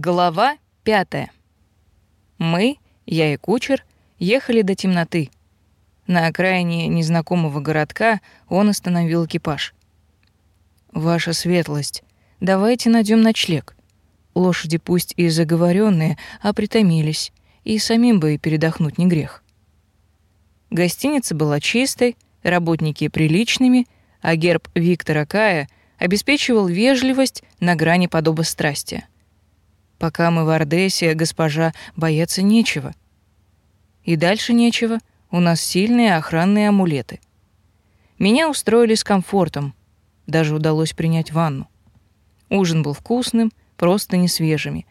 Глава пятая. Мы, я и кучер, ехали до темноты. На окраине незнакомого городка он остановил экипаж. «Ваша светлость, давайте найдем ночлег. Лошади пусть и заговоренные, а притомились, и самим бы передохнуть не грех». Гостиница была чистой, работники приличными, а герб Виктора Кая обеспечивал вежливость на грани подобострастия. Пока мы в Ордесе, госпожа, бояться нечего. И дальше нечего. У нас сильные охранные амулеты. Меня устроили с комфортом. Даже удалось принять ванну. Ужин был вкусным, просто не свежими.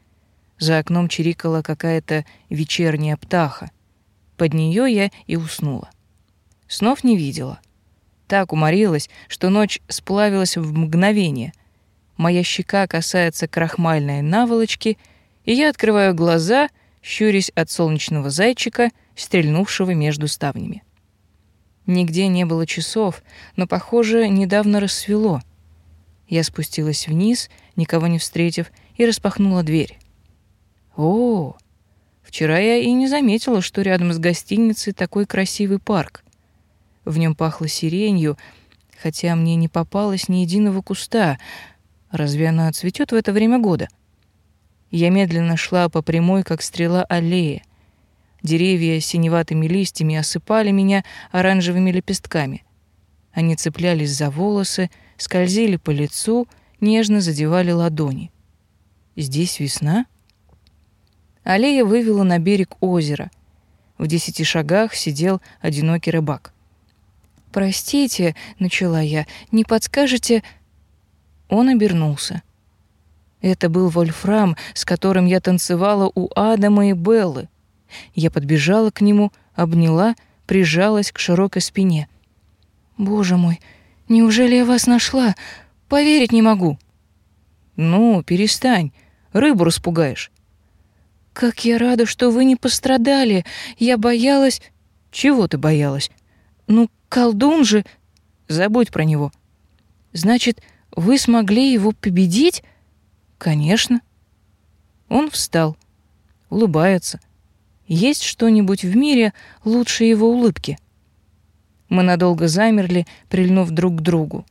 За окном чирикала какая-то вечерняя птаха. Под нее я и уснула. Снов не видела. Так уморилась, что ночь сплавилась в мгновение — Моя щека касается крахмальной наволочки, и я открываю глаза, щурясь от солнечного зайчика, стрельнувшего между ставнями. Нигде не было часов, но, похоже, недавно рассвело. Я спустилась вниз, никого не встретив, и распахнула дверь. О, вчера я и не заметила, что рядом с гостиницей такой красивый парк. В нем пахло сиренью, хотя мне не попалось ни единого куста — Разве она цветет в это время года? Я медленно шла по прямой, как стрела, аллее. Деревья с синеватыми листьями осыпали меня оранжевыми лепестками. Они цеплялись за волосы, скользили по лицу, нежно задевали ладони. Здесь весна? Аллея вывела на берег озера. В десяти шагах сидел одинокий рыбак. «Простите», — начала я, — «не подскажете...» Он обернулся. Это был Вольфрам, с которым я танцевала у Адама и Беллы. Я подбежала к нему, обняла, прижалась к широкой спине. «Боже мой, неужели я вас нашла? Поверить не могу». «Ну, перестань, рыбу распугаешь». «Как я рада, что вы не пострадали. Я боялась...» «Чего ты боялась?» «Ну, колдун же...» «Забудь про него». «Значит, вы смогли его победить? Конечно. Он встал, улыбается. Есть что-нибудь в мире лучше его улыбки? Мы надолго замерли, прильнув друг к другу.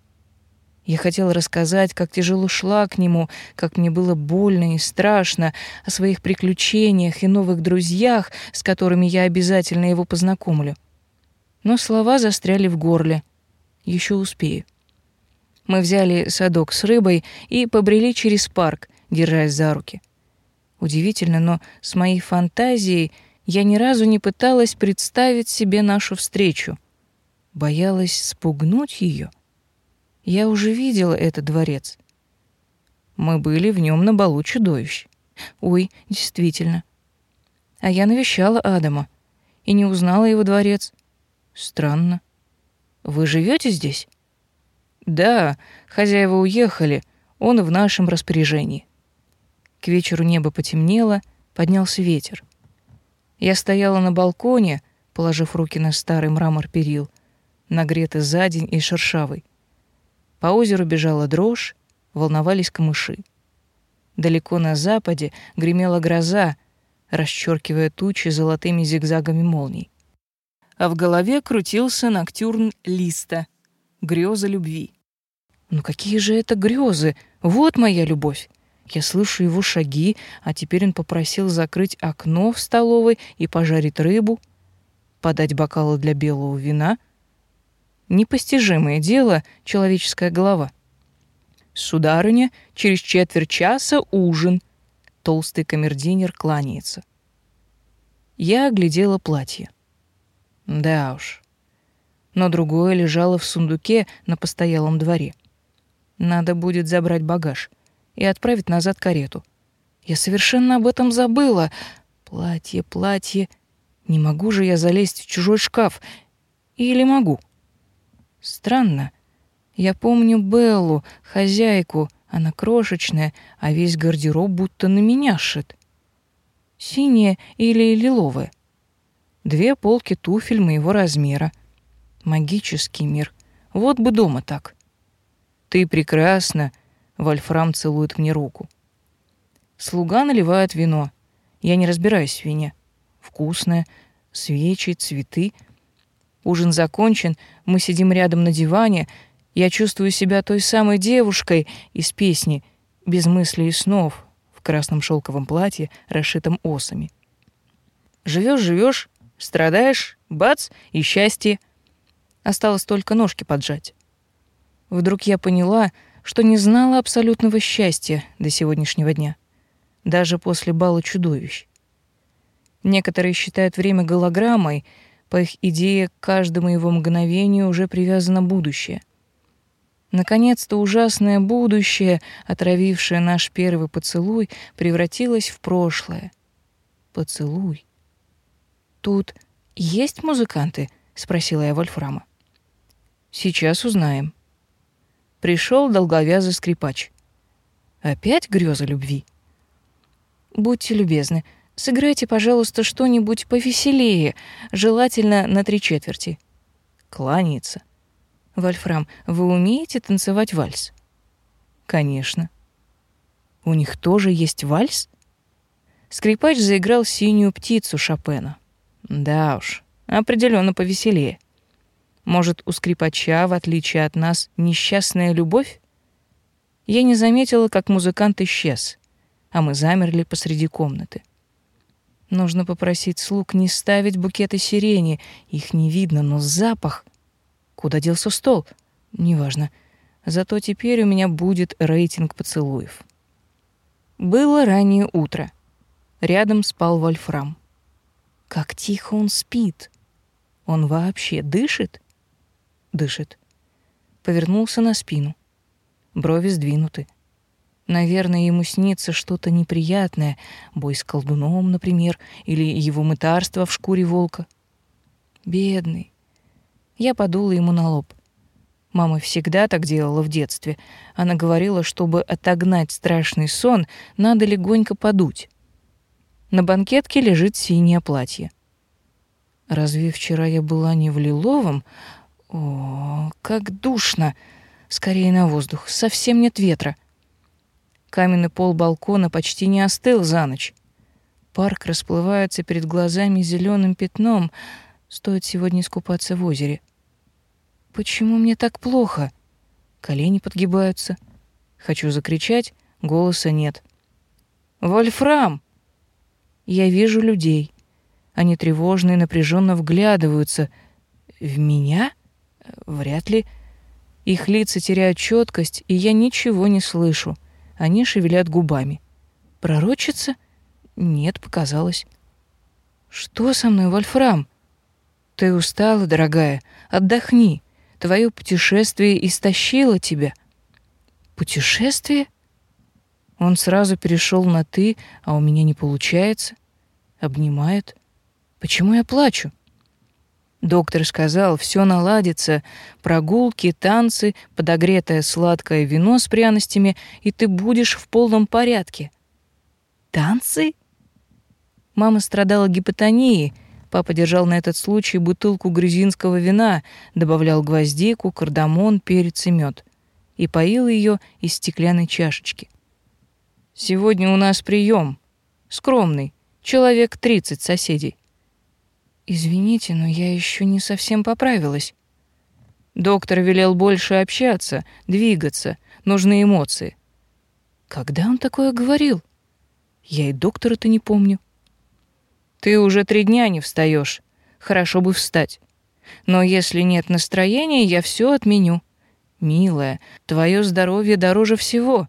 Я хотела рассказать, как тяжело шла к нему, как мне было больно и страшно, о своих приключениях и новых друзьях, с которыми я обязательно его познакомлю. Но слова застряли в горле. Еще успею. Мы взяли садок с рыбой и побрели через парк, держась за руки. Удивительно, но с моей фантазией я ни разу не пыталась представить себе нашу встречу. Боялась спугнуть ее. Я уже видела этот дворец. Мы были в нем на балу чудовищ. Ой, действительно. А я навещала Адама и не узнала его дворец. Странно. Вы живете здесь? Да, хозяева уехали, он в нашем распоряжении. К вечеру небо потемнело, поднялся ветер. Я стояла на балконе, положив руки на старый мрамор перил, нагретый за день и шершавый. По озеру бежала дрожь, волновались камыши. Далеко на западе гремела гроза, расчеркивая тучи золотыми зигзагами молний. А в голове крутился ноктюрн листа, греза любви. Ну какие же это грезы? Вот моя любовь. Я слышу его шаги, а теперь он попросил закрыть окно в столовой и пожарить рыбу, подать бокалы для белого вина. Непостижимое дело человеческая голова. Сударыня, через четверть часа ужин. Толстый камердинер кланяется. Я оглядела платье. Да уж. Но другое лежало в сундуке на постоялом дворе. Надо будет забрать багаж и отправить назад карету. Я совершенно об этом забыла. Платье, платье. Не могу же я залезть в чужой шкаф. Или могу? Странно. Я помню Беллу, хозяйку. Она крошечная, а весь гардероб будто на меня шит. Синее или лиловое. Две полки туфель моего размера. Магический мир. Вот бы дома так. Ты прекрасна, Вольфрам целует мне руку. Слуга наливает вино. Я не разбираюсь в вине. Вкусное, свечи, цветы. Ужин закончен, мы сидим рядом на диване. Я чувствую себя той самой девушкой из песни «Без мыслей и снов» в красном шелковом платье, расшитом осами. Живешь, живешь, страдаешь, бац, и счастье. Осталось только ножки поджать. Вдруг я поняла, что не знала абсолютного счастья до сегодняшнего дня, даже после бала чудовищ. Некоторые считают время голограммой, по их идее, к каждому его мгновению уже привязано будущее. Наконец-то ужасное будущее, отравившее наш первый поцелуй, превратилось в прошлое. Поцелуй. «Тут есть музыканты?» — спросила я Вольфрама. «Сейчас узнаем». Пришел долговязый скрипач. «Опять греза любви?» «Будьте любезны, сыграйте, пожалуйста, что-нибудь повеселее, желательно на три четверти». Кланяется. «Вольфрам, вы умеете танцевать вальс?» «Конечно». «У них тоже есть вальс?» Скрипач заиграл синюю птицу Шопена. Да уж, определенно повеселее. Может, у скрипача, в отличие от нас, несчастная любовь? Я не заметила, как музыкант исчез, а мы замерли посреди комнаты. Нужно попросить слуг не ставить букеты сирени, их не видно, но запах... Куда делся стол? Неважно. Зато теперь у меня будет рейтинг поцелуев. Было раннее утро. Рядом спал Вольфрам. Как тихо он спит. Он вообще дышит? Дышит. Повернулся на спину. Брови сдвинуты. Наверное, ему снится что-то неприятное, бой с колдуном, например, или его мытарство в шкуре волка. Бедный. Я подула ему на лоб. Мама всегда так делала в детстве. Она говорила, чтобы отогнать страшный сон, надо легонько подуть. На банкетке лежит синее платье. Разве вчера я была не в лиловом? О, как душно! Скорее на воздух, совсем нет ветра. Каменный пол балкона почти не остыл за ночь. Парк расплывается перед глазами зеленым пятном. Стоит сегодня искупаться в озере. Почему мне так плохо? Колени подгибаются. Хочу закричать, голоса нет. «Вольфрам!» Я вижу людей. Они тревожно и напряженно вглядываются. В меня? Вряд ли. Их лица теряют четкость, и я ничего не слышу. Они шевелят губами. Пророчица? Нет, показалось. Что со мной, Вольфрам? Ты устала, дорогая. Отдохни. Твое путешествие истощило тебя. Путешествие? Он сразу перешел на «ты», а у меня не получается. Обнимает. Почему я плачу? Доктор сказал, все наладится. Прогулки, танцы, подогретое сладкое вино с пряностями, и ты будешь в полном порядке. Танцы? Мама страдала гипотонией. Папа держал на этот случай бутылку грузинского вина, добавлял гвоздику, кардамон, перец и мед и поил ее из стеклянной чашечки. Сегодня у нас прием. Скромный. Человек тридцать соседей. Извините, но я еще не совсем поправилась. Доктор велел больше общаться, двигаться. Нужны эмоции. Когда он такое говорил? Я и доктора-то не помню. Ты уже три дня не встаешь. Хорошо бы встать. Но если нет настроения, я все отменю. Милая, твое здоровье дороже всего.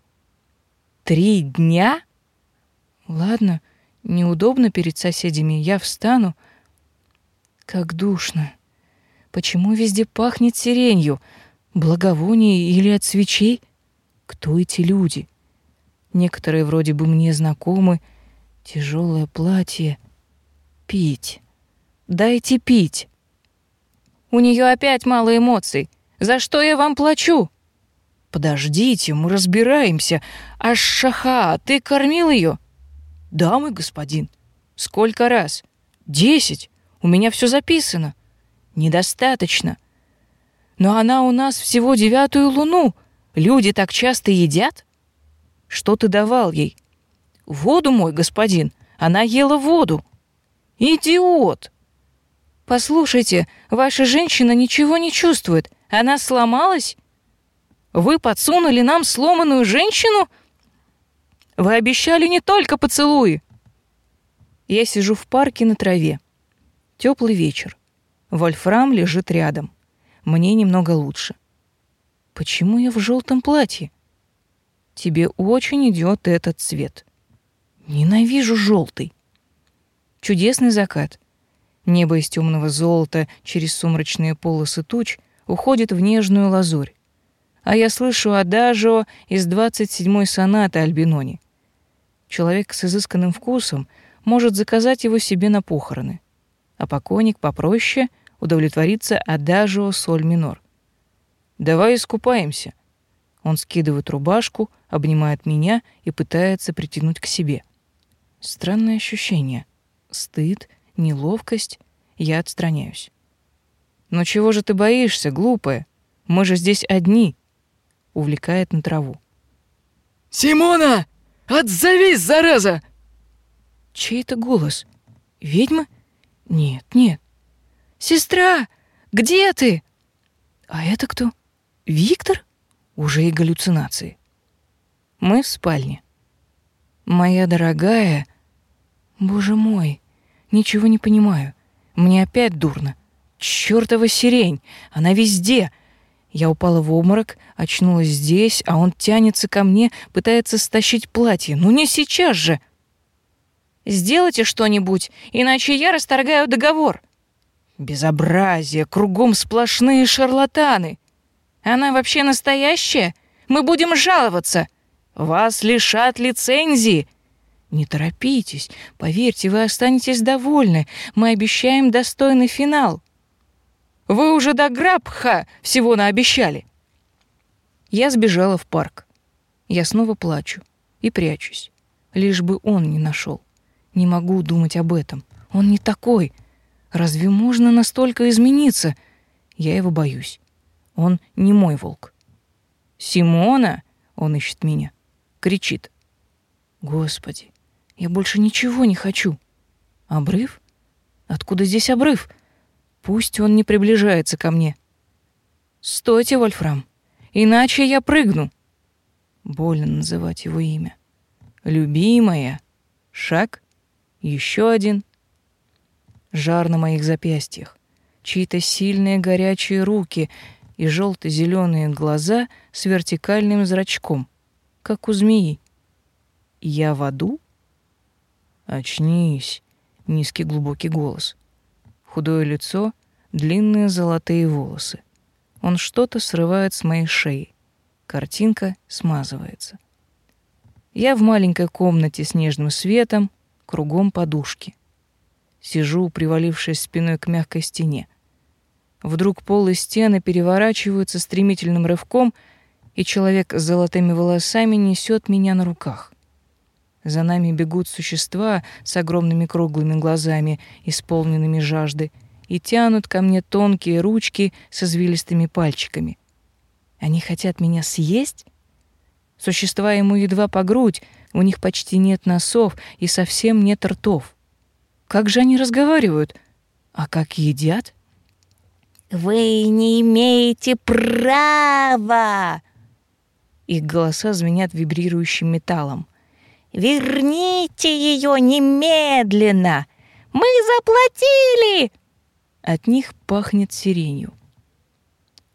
Три дня? Ладно, неудобно перед соседями, я встану. Как душно. Почему везде пахнет сиренью? Благовоние или от свечей? Кто эти люди? Некоторые вроде бы мне знакомы. Тяжелое платье. Пить. Дайте пить. У нее опять мало эмоций. За что я вам плачу? Подождите, мы разбираемся. Аш Шаха, ты кормил ее? Да, мой господин. Сколько раз? Десять. У меня все записано. Недостаточно. Но она у нас всего девятую луну. Люди так часто едят. Что ты давал ей? Воду, мой господин. Она ела воду. Идиот! Послушайте, ваша женщина ничего не чувствует. Она сломалась? Вы подсунули нам сломанную женщину? Вы обещали не только поцелуи. Я сижу в парке на траве. Теплый вечер. Вольфрам лежит рядом. Мне немного лучше. Почему я в желтом платье? Тебе очень идет этот цвет. Ненавижу желтый. Чудесный закат. Небо из темного золота через сумрачные полосы туч уходит в нежную лазурь. А я слышу адажио из 27-й сонаты Альбинони. Человек с изысканным вкусом может заказать его себе на похороны, а покойник попроще удовлетворится адажио соль минор. «Давай искупаемся». Он скидывает рубашку, обнимает меня и пытается притянуть к себе. Странное ощущение. Стыд, неловкость. Я отстраняюсь. «Но чего же ты боишься, глупая? Мы же здесь одни!» Увлекает на траву. «Симона! Отзовись, зараза!» Чей это голос? Ведьма? Нет, нет. «Сестра! Где ты?» «А это кто? Виктор?» Уже и галлюцинации. Мы в спальне. Моя дорогая... Боже мой, ничего не понимаю. Мне опять дурно. Чёртова сирень, она везде. Я упала в обморок, очнулась здесь, а он тянется ко мне, пытается стащить платье. Ну не сейчас же. Сделайте что-нибудь, иначе я расторгаю договор. Безобразие, кругом сплошные шарлатаны. Она вообще настоящая? Мы будем жаловаться. Вас лишат лицензии. Не торопитесь. Поверьте, вы останетесь довольны. Мы обещаем достойный финал. Вы уже до Грабха всего наобещали. Я сбежала в парк. Я снова плачу и прячусь, лишь бы он не нашел. Не могу думать об этом. Он не такой. Разве можно настолько измениться? Я его боюсь. Он не мой волк. Симона, он ищет меня кричит. Господи, я больше ничего не хочу. Обрыв? Откуда здесь обрыв? Пусть он не приближается ко мне. Стойте, Вольфрам, иначе я прыгну. Больно называть его имя. Любимая. Шаг. Еще один. Жар на моих запястьях. Чьи-то сильные горячие руки и желто-зеленые глаза с вертикальным зрачком — как у змеи. Я в аду? Очнись, низкий глубокий голос. Худое лицо, длинные золотые волосы. Он что-то срывает с моей шеи. Картинка смазывается. Я в маленькой комнате с нежным светом, кругом подушки. Сижу, привалившись спиной к мягкой стене. Вдруг пол и стены переворачиваются стремительным рывком — и человек с золотыми волосами несет меня на руках. За нами бегут существа с огромными круглыми глазами, исполненными жажды, и тянут ко мне тонкие ручки с извилистыми пальчиками. Они хотят меня съесть? Существа ему едва по грудь, у них почти нет носов и совсем нет ртов. Как же они разговаривают? А как едят? «Вы не имеете права!» Их голоса звенят вибрирующим металлом. «Верните ее немедленно! Мы заплатили!» От них пахнет сиренью.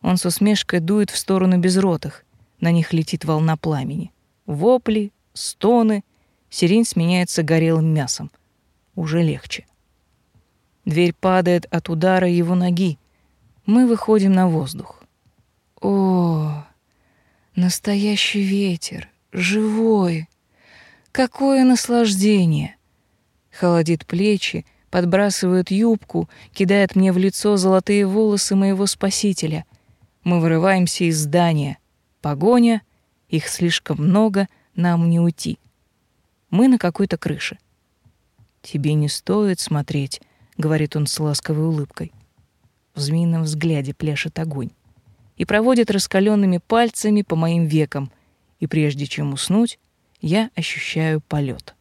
Он с усмешкой дует в сторону безротых. На них летит волна пламени. Вопли, стоны. Сирень сменяется горелым мясом. Уже легче. Дверь падает от удара его ноги. Мы выходим на воздух. О, Настоящий ветер, живой. Какое наслаждение! Холодит плечи, подбрасывает юбку, кидает мне в лицо золотые волосы моего спасителя. Мы вырываемся из здания. Погоня, их слишком много, нам не уйти. Мы на какой-то крыше. Тебе не стоит смотреть, говорит он с ласковой улыбкой. В змеином взгляде пляшет огонь и проводит раскаленными пальцами по моим векам, и прежде чем уснуть, я ощущаю полет.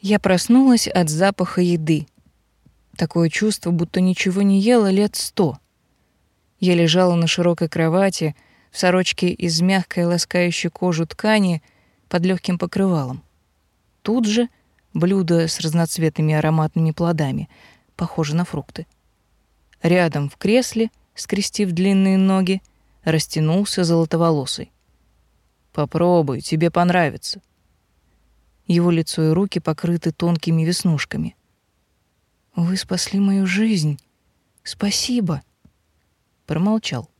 Я проснулась от запаха еды. Такое чувство, будто ничего не ела лет сто. Я лежала на широкой кровати, в сорочке из мягкой ласкающей кожу ткани под легким покрывалом. Тут же блюдо с разноцветными ароматными плодами, похоже на фрукты. Рядом в кресле, скрестив длинные ноги, растянулся золотоволосый. «Попробуй, тебе понравится». Его лицо и руки покрыты тонкими веснушками. «Вы спасли мою жизнь. Спасибо!» Промолчал.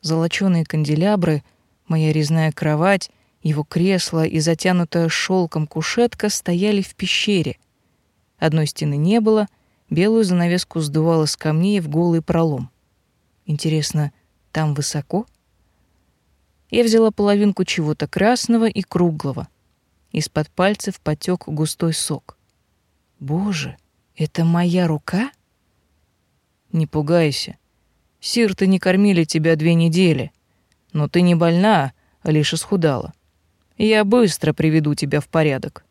Золочёные канделябры, моя резная кровать, его кресло и затянутая шелком кушетка стояли в пещере. Одной стены не было, белую занавеску сдувало с камней в голый пролом. Интересно, там высоко? Я взяла половинку чего-то красного и круглого — из-под пальцев потек густой сок. Боже, это моя рука? Не пугайся. Сирты не кормили тебя две недели. Но ты не больна, а лишь исхудала. Я быстро приведу тебя в порядок.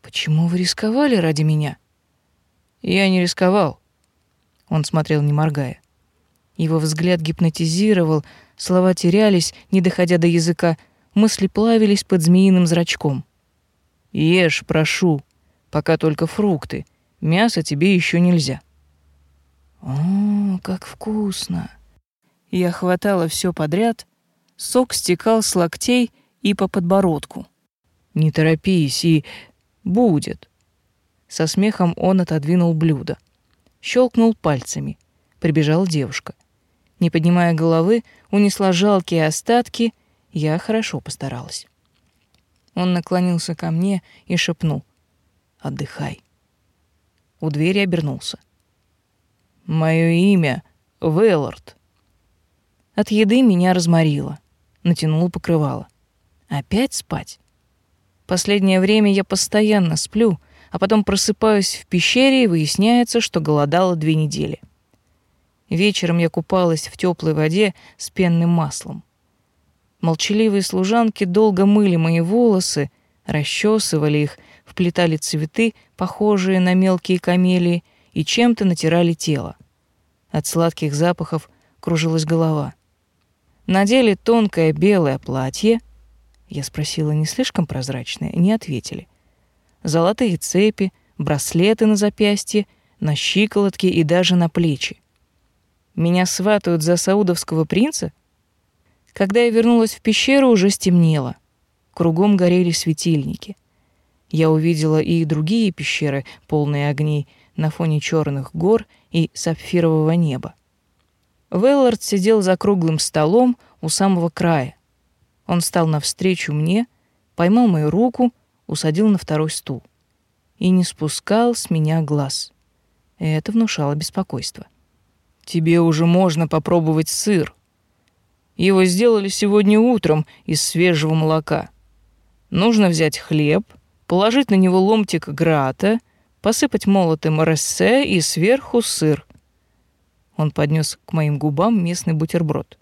Почему вы рисковали ради меня? Я не рисковал. Он смотрел, не моргая. Его взгляд гипнотизировал, слова терялись, не доходя до языка, мысли плавились под змеиным зрачком. «Ешь, прошу, пока только фрукты. Мясо тебе еще нельзя». «О, как вкусно!» Я хватала все подряд, сок стекал с локтей и по подбородку. «Не торопись, и будет». Со смехом он отодвинул блюдо. Щелкнул пальцами. Прибежала девушка. Не поднимая головы, унесла жалкие остатки — я хорошо постаралась. Он наклонился ко мне и шепнул: "Отдыхай". У двери обернулся. Мое имя Веллард. От еды меня разморило, натянуло покрывало. Опять спать. Последнее время я постоянно сплю, а потом просыпаюсь в пещере и выясняется, что голодала две недели. Вечером я купалась в теплой воде с пенным маслом. Молчаливые служанки долго мыли мои волосы, расчесывали их, вплетали цветы, похожие на мелкие камелии, и чем-то натирали тело. От сладких запахов кружилась голова. Надели тонкое белое платье. Я спросила, не слишком прозрачное, не ответили. Золотые цепи, браслеты на запястье, на щиколотке и даже на плечи. Меня сватают за саудовского принца — когда я вернулась в пещеру, уже стемнело. Кругом горели светильники. Я увидела и другие пещеры, полные огней, на фоне черных гор и сапфирового неба. Веллард сидел за круглым столом у самого края. Он встал навстречу мне, поймал мою руку, усадил на второй стул и не спускал с меня глаз. Это внушало беспокойство. «Тебе уже можно попробовать сыр», его сделали сегодня утром из свежего молока. Нужно взять хлеб, положить на него ломтик грата, посыпать молотым рессе и сверху сыр. Он поднес к моим губам местный бутерброд.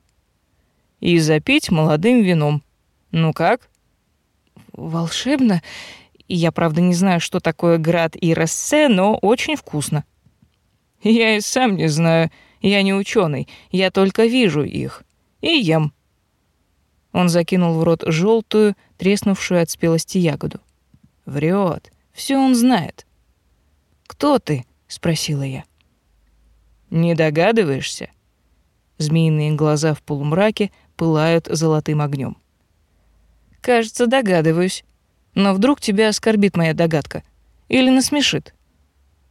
И запить молодым вином. Ну как? Волшебно. Я, правда, не знаю, что такое град и рессе, но очень вкусно. Я и сам не знаю. Я не ученый. Я только вижу их и ем». Он закинул в рот желтую, треснувшую от спелости ягоду. Врет, все он знает. «Кто ты?» — спросила я. «Не догадываешься?» Змеиные глаза в полумраке пылают золотым огнем. «Кажется, догадываюсь. Но вдруг тебя оскорбит моя догадка. Или насмешит?»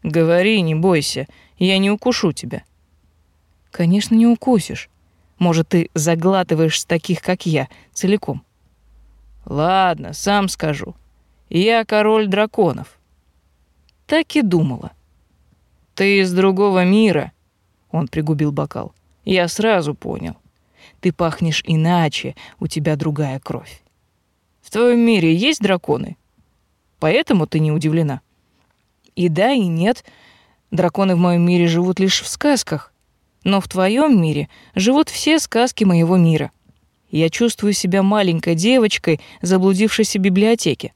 «Говори, не бойся, я не укушу тебя». «Конечно, не укусишь. Может, ты заглатываешь таких, как я, целиком. Ладно, сам скажу. Я король драконов. Так и думала. Ты из другого мира. Он пригубил бокал. Я сразу понял. Ты пахнешь иначе, у тебя другая кровь. В твоем мире есть драконы? Поэтому ты не удивлена. И да, и нет. Драконы в моем мире живут лишь в сказках. Но в твоем мире живут все сказки моего мира. Я чувствую себя маленькой девочкой, заблудившейся в библиотеке.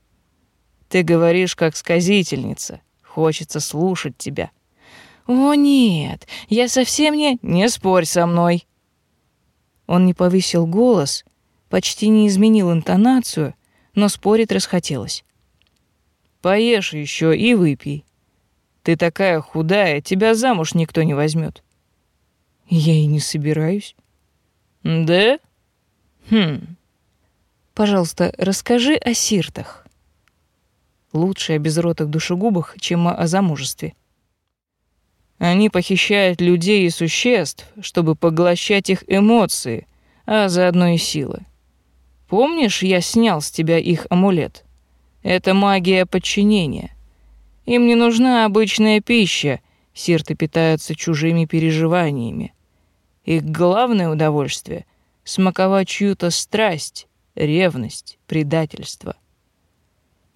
Ты говоришь как сказительница. Хочется слушать тебя. О нет, я совсем не... Не спорь со мной. Он не повысил голос, почти не изменил интонацию, но спорить расхотелось. Поешь еще и выпей. Ты такая худая, тебя замуж никто не возьмет. Я и не собираюсь. Да? Хм. Пожалуйста, расскажи о сиртах. Лучше о безротых душегубах, чем о замужестве. Они похищают людей и существ, чтобы поглощать их эмоции, а заодно и силы. Помнишь, я снял с тебя их амулет? Это магия подчинения. Им не нужна обычная пища, сирты питаются чужими переживаниями. Их главное удовольствие — смаковать чью-то страсть, ревность, предательство.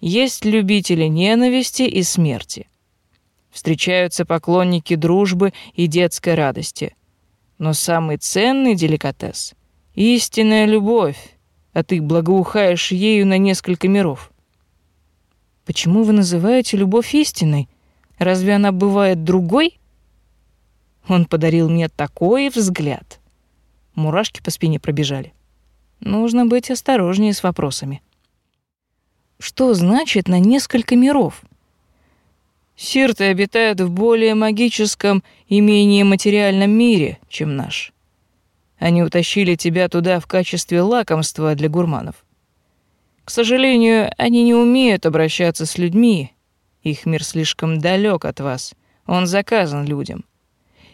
Есть любители ненависти и смерти. Встречаются поклонники дружбы и детской радости. Но самый ценный деликатес — истинная любовь, а ты благоухаешь ею на несколько миров. Почему вы называете любовь истинной? Разве она бывает другой? Он подарил мне такой взгляд. Мурашки по спине пробежали. Нужно быть осторожнее с вопросами. Что значит на несколько миров? Сирты обитают в более магическом и менее материальном мире, чем наш. Они утащили тебя туда в качестве лакомства для гурманов. К сожалению, они не умеют обращаться с людьми. Их мир слишком далек от вас. Он заказан людям.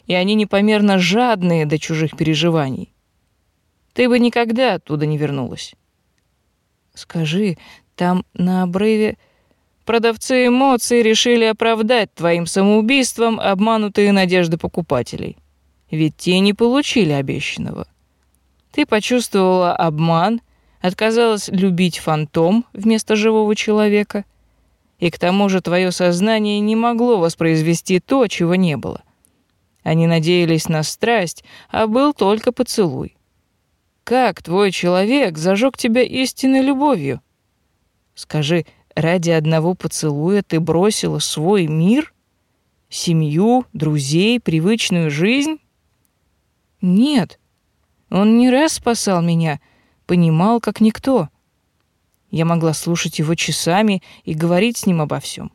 И они непомерно жадные до чужих переживаний. Ты бы никогда оттуда не вернулась. Скажи, там на обрыве продавцы эмоций решили оправдать твоим самоубийством обманутые надежды покупателей. Ведь те не получили обещанного. Ты почувствовала обман отказалась любить фантом вместо живого человека, и к тому же твое сознание не могло воспроизвести то, чего не было. Они надеялись на страсть, а был только поцелуй. Как твой человек зажег тебя истинной любовью? Скажи, ради одного поцелуя ты бросила свой мир, семью, друзей, привычную жизнь? Нет, он не раз спасал меня — понимал как никто. Я могла слушать его часами и говорить с ним обо всем.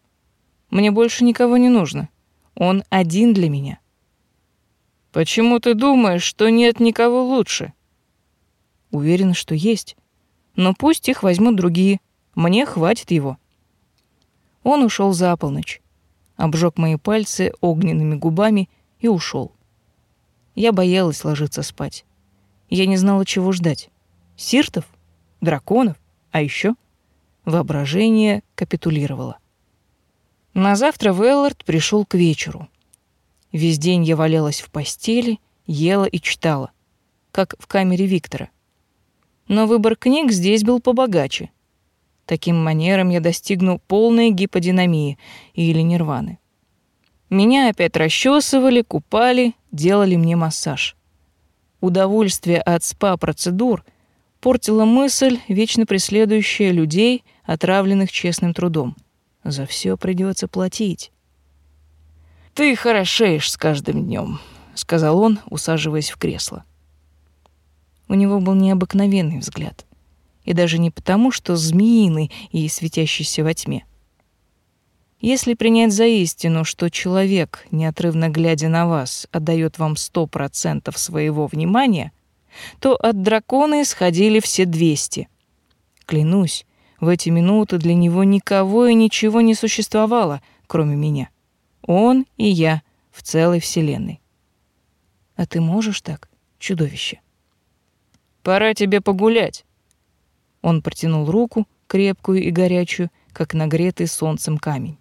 Мне больше никого не нужно. Он один для меня. Почему ты думаешь, что нет никого лучше? Уверена, что есть. Но пусть их возьмут другие. Мне хватит его. Он ушел за полночь, обжег мои пальцы огненными губами и ушел. Я боялась ложиться спать. Я не знала, чего ждать сиртов, драконов, а еще воображение капитулировало. На завтра Веллард пришел к вечеру. Весь день я валялась в постели, ела и читала, как в камере Виктора. Но выбор книг здесь был побогаче. Таким манером я достигну полной гиподинамии или нирваны. Меня опять расчесывали, купали, делали мне массаж. Удовольствие от спа-процедур — портила мысль, вечно преследующая людей, отравленных честным трудом. За все придется платить. «Ты хорошеешь с каждым днем, сказал он, усаживаясь в кресло. У него был необыкновенный взгляд. И даже не потому, что змеиный и светящийся во тьме. Если принять за истину, что человек, неотрывно глядя на вас, отдает вам сто процентов своего внимания — то от дракона исходили все двести. Клянусь, в эти минуты для него никого и ничего не существовало, кроме меня. Он и я в целой вселенной. А ты можешь так, чудовище? Пора тебе погулять. Он протянул руку, крепкую и горячую, как нагретый солнцем камень.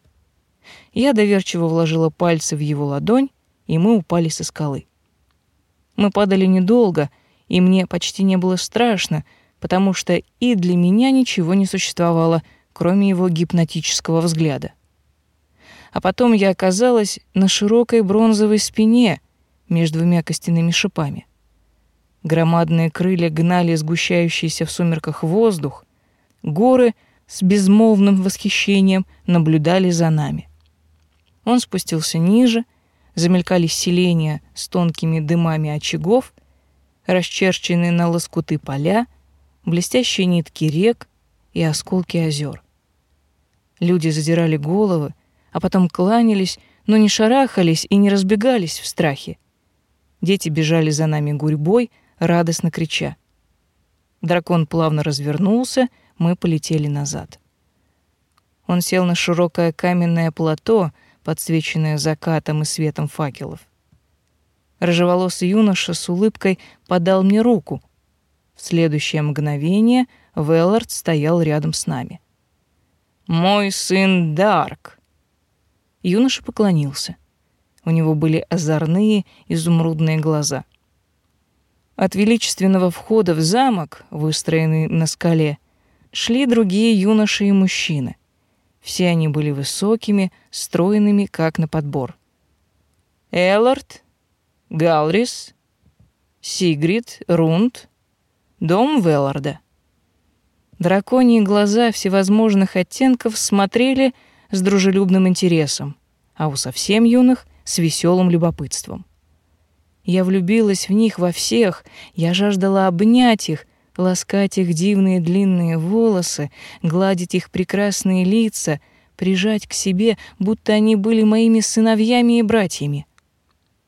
Я доверчиво вложила пальцы в его ладонь, и мы упали со скалы. Мы падали недолго, и мне почти не было страшно, потому что и для меня ничего не существовало, кроме его гипнотического взгляда. А потом я оказалась на широкой бронзовой спине между двумя костяными шипами. Громадные крылья гнали сгущающийся в сумерках воздух, горы с безмолвным восхищением наблюдали за нами. Он спустился ниже, замелькали селения с тонкими дымами очагов, расчерченные на лоскуты поля, блестящие нитки рек и осколки озер. Люди задирали головы, а потом кланялись, но не шарахались и не разбегались в страхе. Дети бежали за нами гурьбой, радостно крича. Дракон плавно развернулся, мы полетели назад. Он сел на широкое каменное плато, подсвеченное закатом и светом факелов. Рыжеволосый юноша с улыбкой подал мне руку. В следующее мгновение Веллард стоял рядом с нами. «Мой сын Дарк!» Юноша поклонился. У него были озорные изумрудные глаза. От величественного входа в замок, выстроенный на скале, шли другие юноши и мужчины. Все они были высокими, стройными, как на подбор. Эллард, Галрис, Сигрид, Рунд, дом Велларда. Драконьи глаза всевозможных оттенков смотрели с дружелюбным интересом, а у совсем юных — с веселым любопытством. Я влюбилась в них во всех, я жаждала обнять их, ласкать их дивные длинные волосы, гладить их прекрасные лица, прижать к себе, будто они были моими сыновьями и братьями.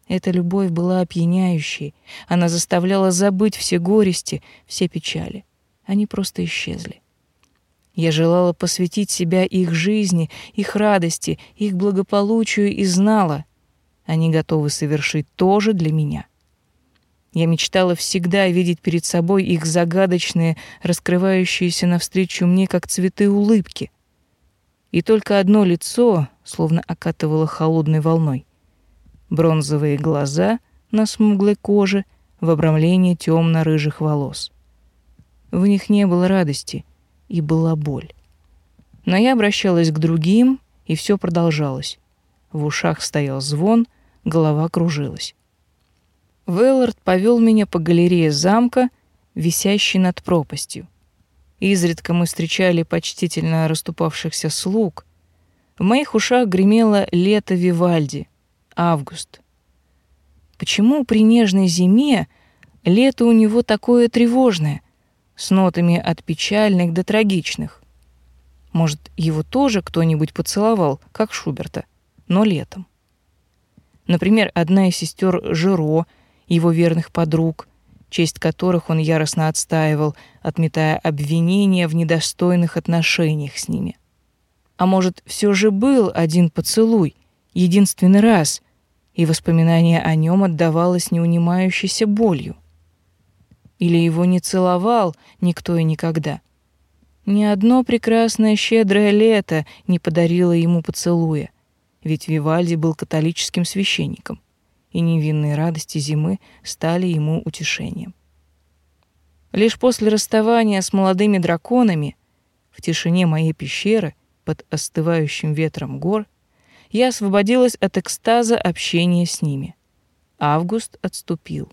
Эта любовь была опьяняющей, она заставляла забыть все горести, все печали. Они просто исчезли. Я желала посвятить себя их жизни, их радости, их благополучию и знала, они готовы совершить то же для меня. Я мечтала всегда видеть перед собой их загадочные, раскрывающиеся навстречу мне, как цветы улыбки. И только одно лицо словно окатывало холодной волной. Бронзовые глаза на смуглой коже в обрамлении темно-рыжих волос. В них не было радости, и была боль. Но я обращалась к другим, и все продолжалось. В ушах стоял звон, голова кружилась. Веллард повел меня по галерее замка, висящей над пропастью. Изредка мы встречали почтительно расступавшихся слуг. В моих ушах гремело лето Вивальди, август. Почему при нежной зиме лето у него такое тревожное, с нотами от печальных до трагичных? Может, его тоже кто-нибудь поцеловал, как Шуберта, но летом? Например, одна из сестер Жиро — его верных подруг, честь которых он яростно отстаивал, отметая обвинения в недостойных отношениях с ними. А может, все же был один поцелуй, единственный раз, и воспоминание о нем отдавалось неунимающейся болью? Или его не целовал никто и никогда? Ни одно прекрасное щедрое лето не подарило ему поцелуя, ведь Вивальди был католическим священником и невинные радости зимы стали ему утешением. Лишь после расставания с молодыми драконами в тишине моей пещеры под остывающим ветром гор я освободилась от экстаза общения с ними. Август отступил.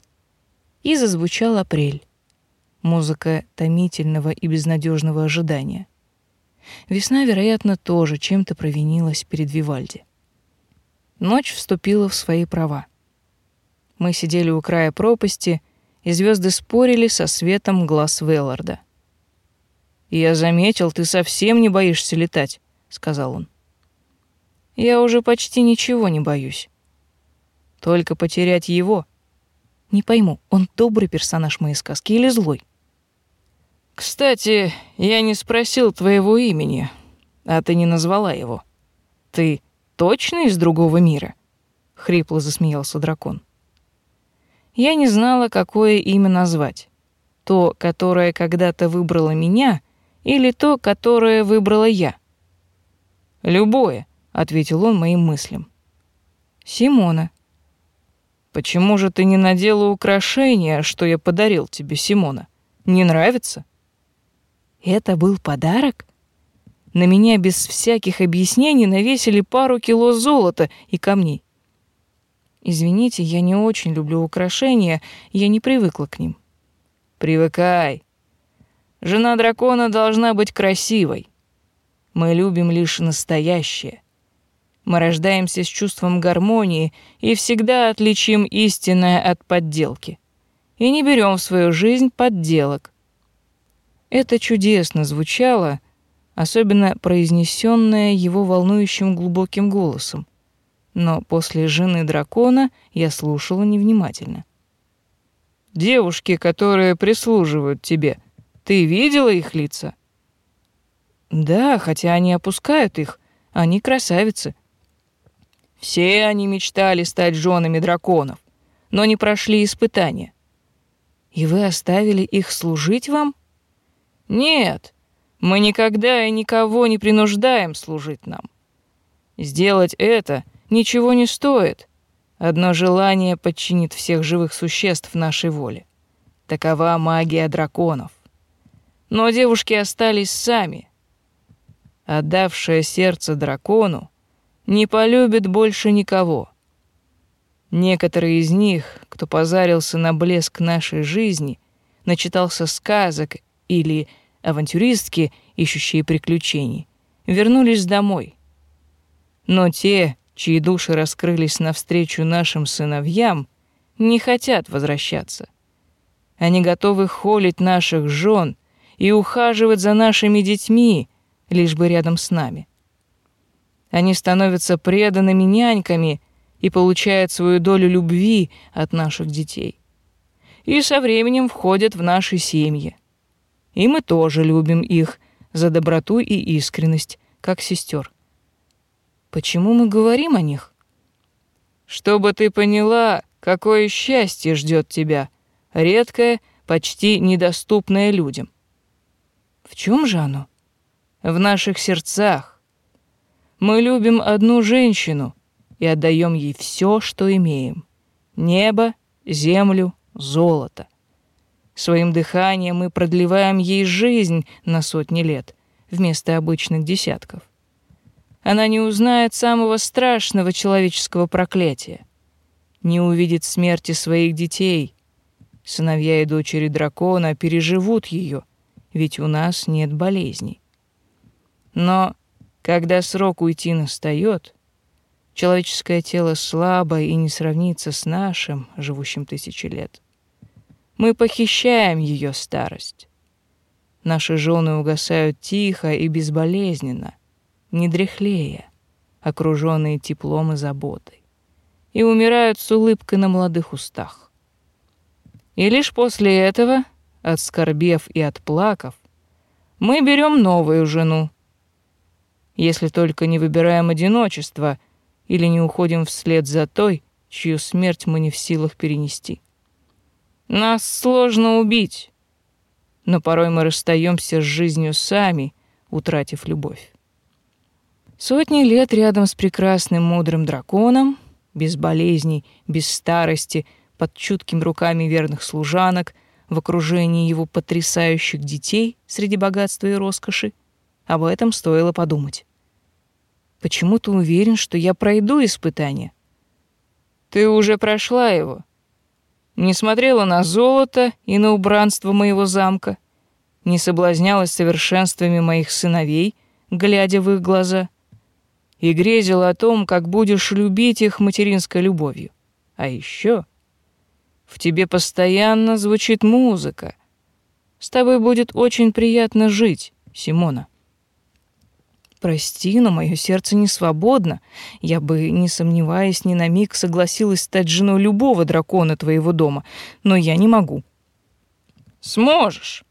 И зазвучал апрель. Музыка томительного и безнадежного ожидания. Весна, вероятно, тоже чем-то провинилась перед Вивальди. Ночь вступила в свои права. Мы сидели у края пропасти, и звезды спорили со светом глаз Велларда. «Я заметил, ты совсем не боишься летать», — сказал он. «Я уже почти ничего не боюсь. Только потерять его. Не пойму, он добрый персонаж моей сказки или злой?» «Кстати, я не спросил твоего имени, а ты не назвала его. Ты точно из другого мира?» — хрипло засмеялся дракон. Я не знала, какое имя назвать. То, которое когда-то выбрало меня, или то, которое выбрала я. «Любое», — ответил он моим мыслям. «Симона». «Почему же ты не надела украшение, что я подарил тебе, Симона? Не нравится?» «Это был подарок?» На меня без всяких объяснений навесили пару кило золота и камней. Извините, я не очень люблю украшения, я не привыкла к ним. Привыкай. Жена дракона должна быть красивой. Мы любим лишь настоящее. Мы рождаемся с чувством гармонии и всегда отличим истинное от подделки. И не берем в свою жизнь подделок. Это чудесно звучало, особенно произнесенное его волнующим глубоким голосом. Но после жены дракона я слушала невнимательно. «Девушки, которые прислуживают тебе, ты видела их лица?» «Да, хотя они опускают их, они красавицы». Все они мечтали стать женами драконов, но не прошли испытания. И вы оставили их служить вам? Нет, мы никогда и никого не принуждаем служить нам. Сделать это ничего не стоит. Одно желание подчинит всех живых существ нашей воле. Такова магия драконов. Но девушки остались сами. Отдавшее сердце дракону не полюбит больше никого. Некоторые из них, кто позарился на блеск нашей жизни, начитался сказок или авантюристки, ищущие приключений, вернулись домой. Но те, чьи души раскрылись навстречу нашим сыновьям, не хотят возвращаться. Они готовы холить наших жен и ухаживать за нашими детьми, лишь бы рядом с нами. Они становятся преданными няньками и получают свою долю любви от наших детей. И со временем входят в наши семьи. И мы тоже любим их за доброту и искренность, как сестер. Почему мы говорим о них? Чтобы ты поняла, какое счастье ждет тебя, редкое, почти недоступное людям. В чем же оно? В наших сердцах. Мы любим одну женщину и отдаем ей все, что имеем. Небо, землю, золото. Своим дыханием мы продлеваем ей жизнь на сотни лет вместо обычных десятков. Она не узнает самого страшного человеческого проклятия, не увидит смерти своих детей. Сыновья и дочери дракона переживут ее, ведь у нас нет болезней. Но когда срок уйти настает, человеческое тело слабо и не сравнится с нашим, живущим тысячи лет. Мы похищаем ее старость. Наши жены угасают тихо и безболезненно, не дряхлея, окруженные теплом и заботой, и умирают с улыбкой на молодых устах. И лишь после этого, отскорбев и отплакав, мы берем новую жену, если только не выбираем одиночество или не уходим вслед за той, чью смерть мы не в силах перенести. Нас сложно убить, но порой мы расстаемся с жизнью сами, утратив любовь. Сотни лет рядом с прекрасным мудрым драконом, без болезней, без старости, под чуткими руками верных служанок, в окружении его потрясающих детей среди богатства и роскоши, об этом стоило подумать. Почему ты уверен, что я пройду испытание? Ты уже прошла его не смотрела на золото и на убранство моего замка, не соблазнялась совершенствами моих сыновей, глядя в их глаза, и грезила о том, как будешь любить их материнской любовью. А еще в тебе постоянно звучит музыка. С тобой будет очень приятно жить, Симона. Прости, но мое сердце не свободно. Я бы, не сомневаясь ни на миг, согласилась стать женой любого дракона твоего дома, но я не могу. Сможешь.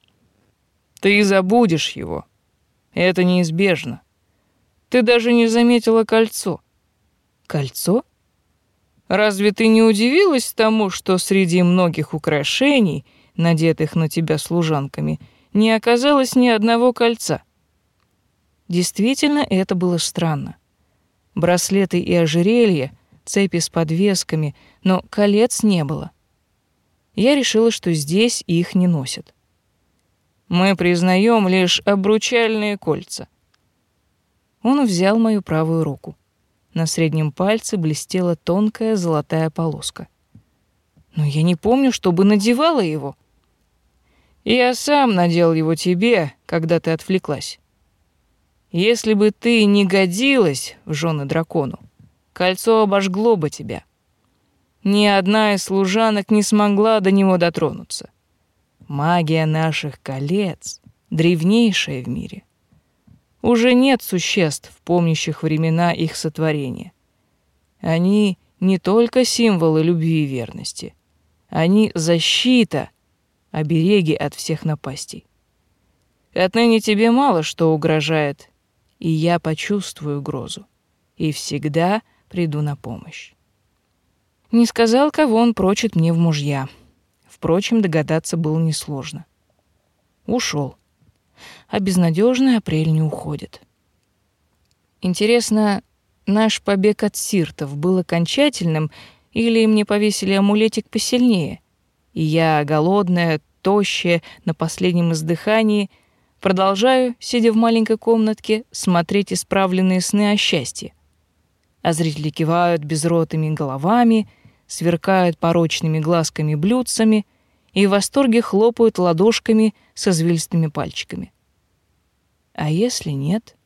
Ты забудешь его. Это неизбежно. Ты даже не заметила кольцо. Кольцо? Разве ты не удивилась тому, что среди многих украшений, надетых на тебя служанками, не оказалось ни одного кольца? Действительно, это было странно. Браслеты и ожерелья, цепи с подвесками, но колец не было. Я решила, что здесь их не носят. Мы признаем лишь обручальные кольца. Он взял мою правую руку. На среднем пальце блестела тонкая золотая полоска. Но я не помню, чтобы надевала его. Я сам надел его тебе, когда ты отвлеклась. Если бы ты не годилась в жены дракону, кольцо обожгло бы тебя. Ни одна из служанок не смогла до него дотронуться. Магия наших колец древнейшая в мире. Уже нет существ, помнящих времена их сотворения. Они не только символы любви и верности. Они защита, обереги от всех напастей. Отныне тебе мало что угрожает, и я почувствую угрозу. И всегда приду на помощь. Не сказал, кого он прочит мне в мужья. Впрочем, догадаться было несложно. Ушел. А безнадежный апрель не уходит. Интересно, наш побег от сиртов был окончательным или мне повесили амулетик посильнее, и я, голодная, тощая, на последнем издыхании, продолжаю, сидя в маленькой комнатке, смотреть исправленные сны о счастье. А зрители кивают безротыми головами, сверкают порочными глазками-блюдцами и в восторге хлопают ладошками со извилистыми пальчиками. А если нет?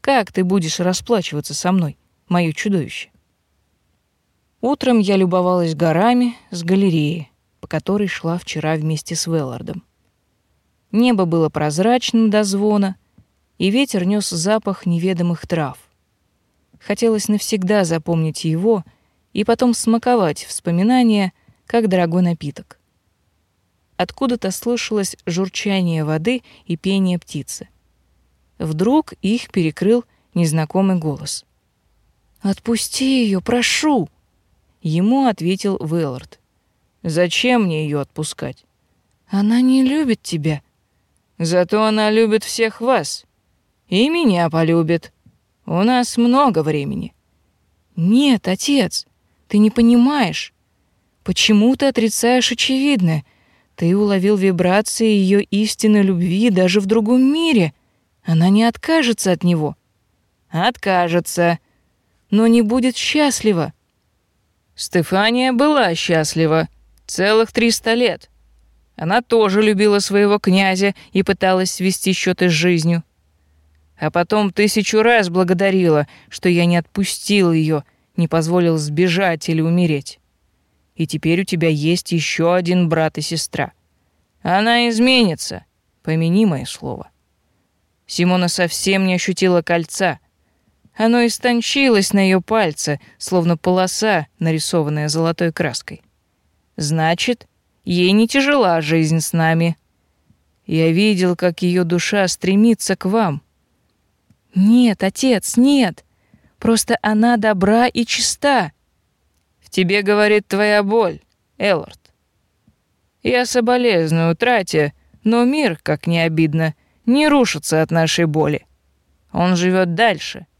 Как ты будешь расплачиваться со мной, моё чудовище? Утром я любовалась горами с галереи, по которой шла вчера вместе с Веллардом. Небо было прозрачным до звона, и ветер нес запах неведомых трав. Хотелось навсегда запомнить его и потом смаковать вспоминания, как дорогой напиток. Откуда-то слышалось журчание воды и пение птицы. Вдруг их перекрыл незнакомый голос. «Отпусти ее, прошу!» Ему ответил Веллард. «Зачем мне ее отпускать?» «Она не любит тебя». «Зато она любит всех вас. И меня полюбит. У нас много времени». «Нет, отец, ты не понимаешь. Почему ты отрицаешь очевидное? Ты уловил вибрации ее истинной любви даже в другом мире. Она не откажется от него». «Откажется, но не будет счастлива. Стефания была счастлива целых триста лет. Она тоже любила своего князя и пыталась свести счеты с жизнью. А потом тысячу раз благодарила, что я не отпустил ее, не позволил сбежать или умереть. И теперь у тебя есть еще один брат и сестра. Она изменится, помяни мое слово. Симона совсем не ощутила кольца — оно истончилось на ее пальце, словно полоса, нарисованная золотой краской. Значит, ей не тяжела жизнь с нами. Я видел, как ее душа стремится к вам. Нет, отец, нет. Просто она добра и чиста. В тебе говорит твоя боль, Эллард. Я соболезную утрате, но мир, как не обидно, не рушится от нашей боли. Он живет дальше —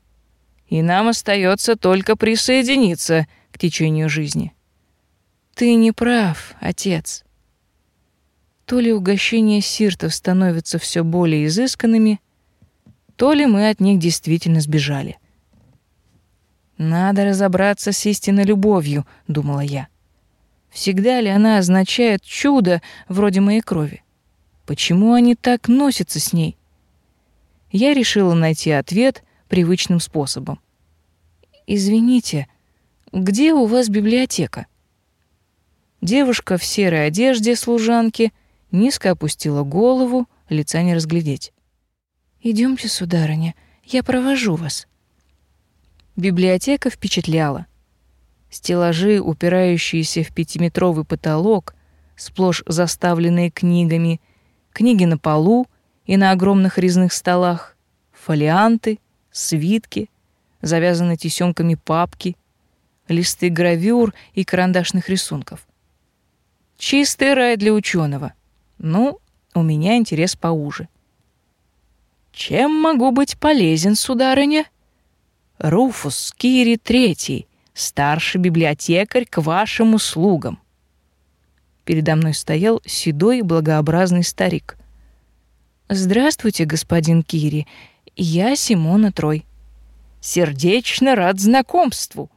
и нам остается только присоединиться к течению жизни. Ты не прав, отец. То ли угощения сиртов становятся все более изысканными, то ли мы от них действительно сбежали. Надо разобраться с истинной любовью, думала я. Всегда ли она означает чудо вроде моей крови? Почему они так носятся с ней? Я решила найти ответ привычным способом. «Извините, где у вас библиотека?» Девушка в серой одежде служанки низко опустила голову, лица не разглядеть. Идемте, сударыня, я провожу вас. Библиотека впечатляла. Стеллажи, упирающиеся в пятиметровый потолок, сплошь заставленные книгами, книги на полу и на огромных резных столах, фолианты, свитки, завязанные тесёмками папки, листы гравюр и карандашных рисунков. Чистый рай для ученого. Ну, у меня интерес поуже. Чем могу быть полезен, сударыня? Руфус Кири Третий, старший библиотекарь к вашим услугам. Передо мной стоял седой благообразный старик. Здравствуйте, господин Кири. Я Симона Трой. Сердечно рад знакомству.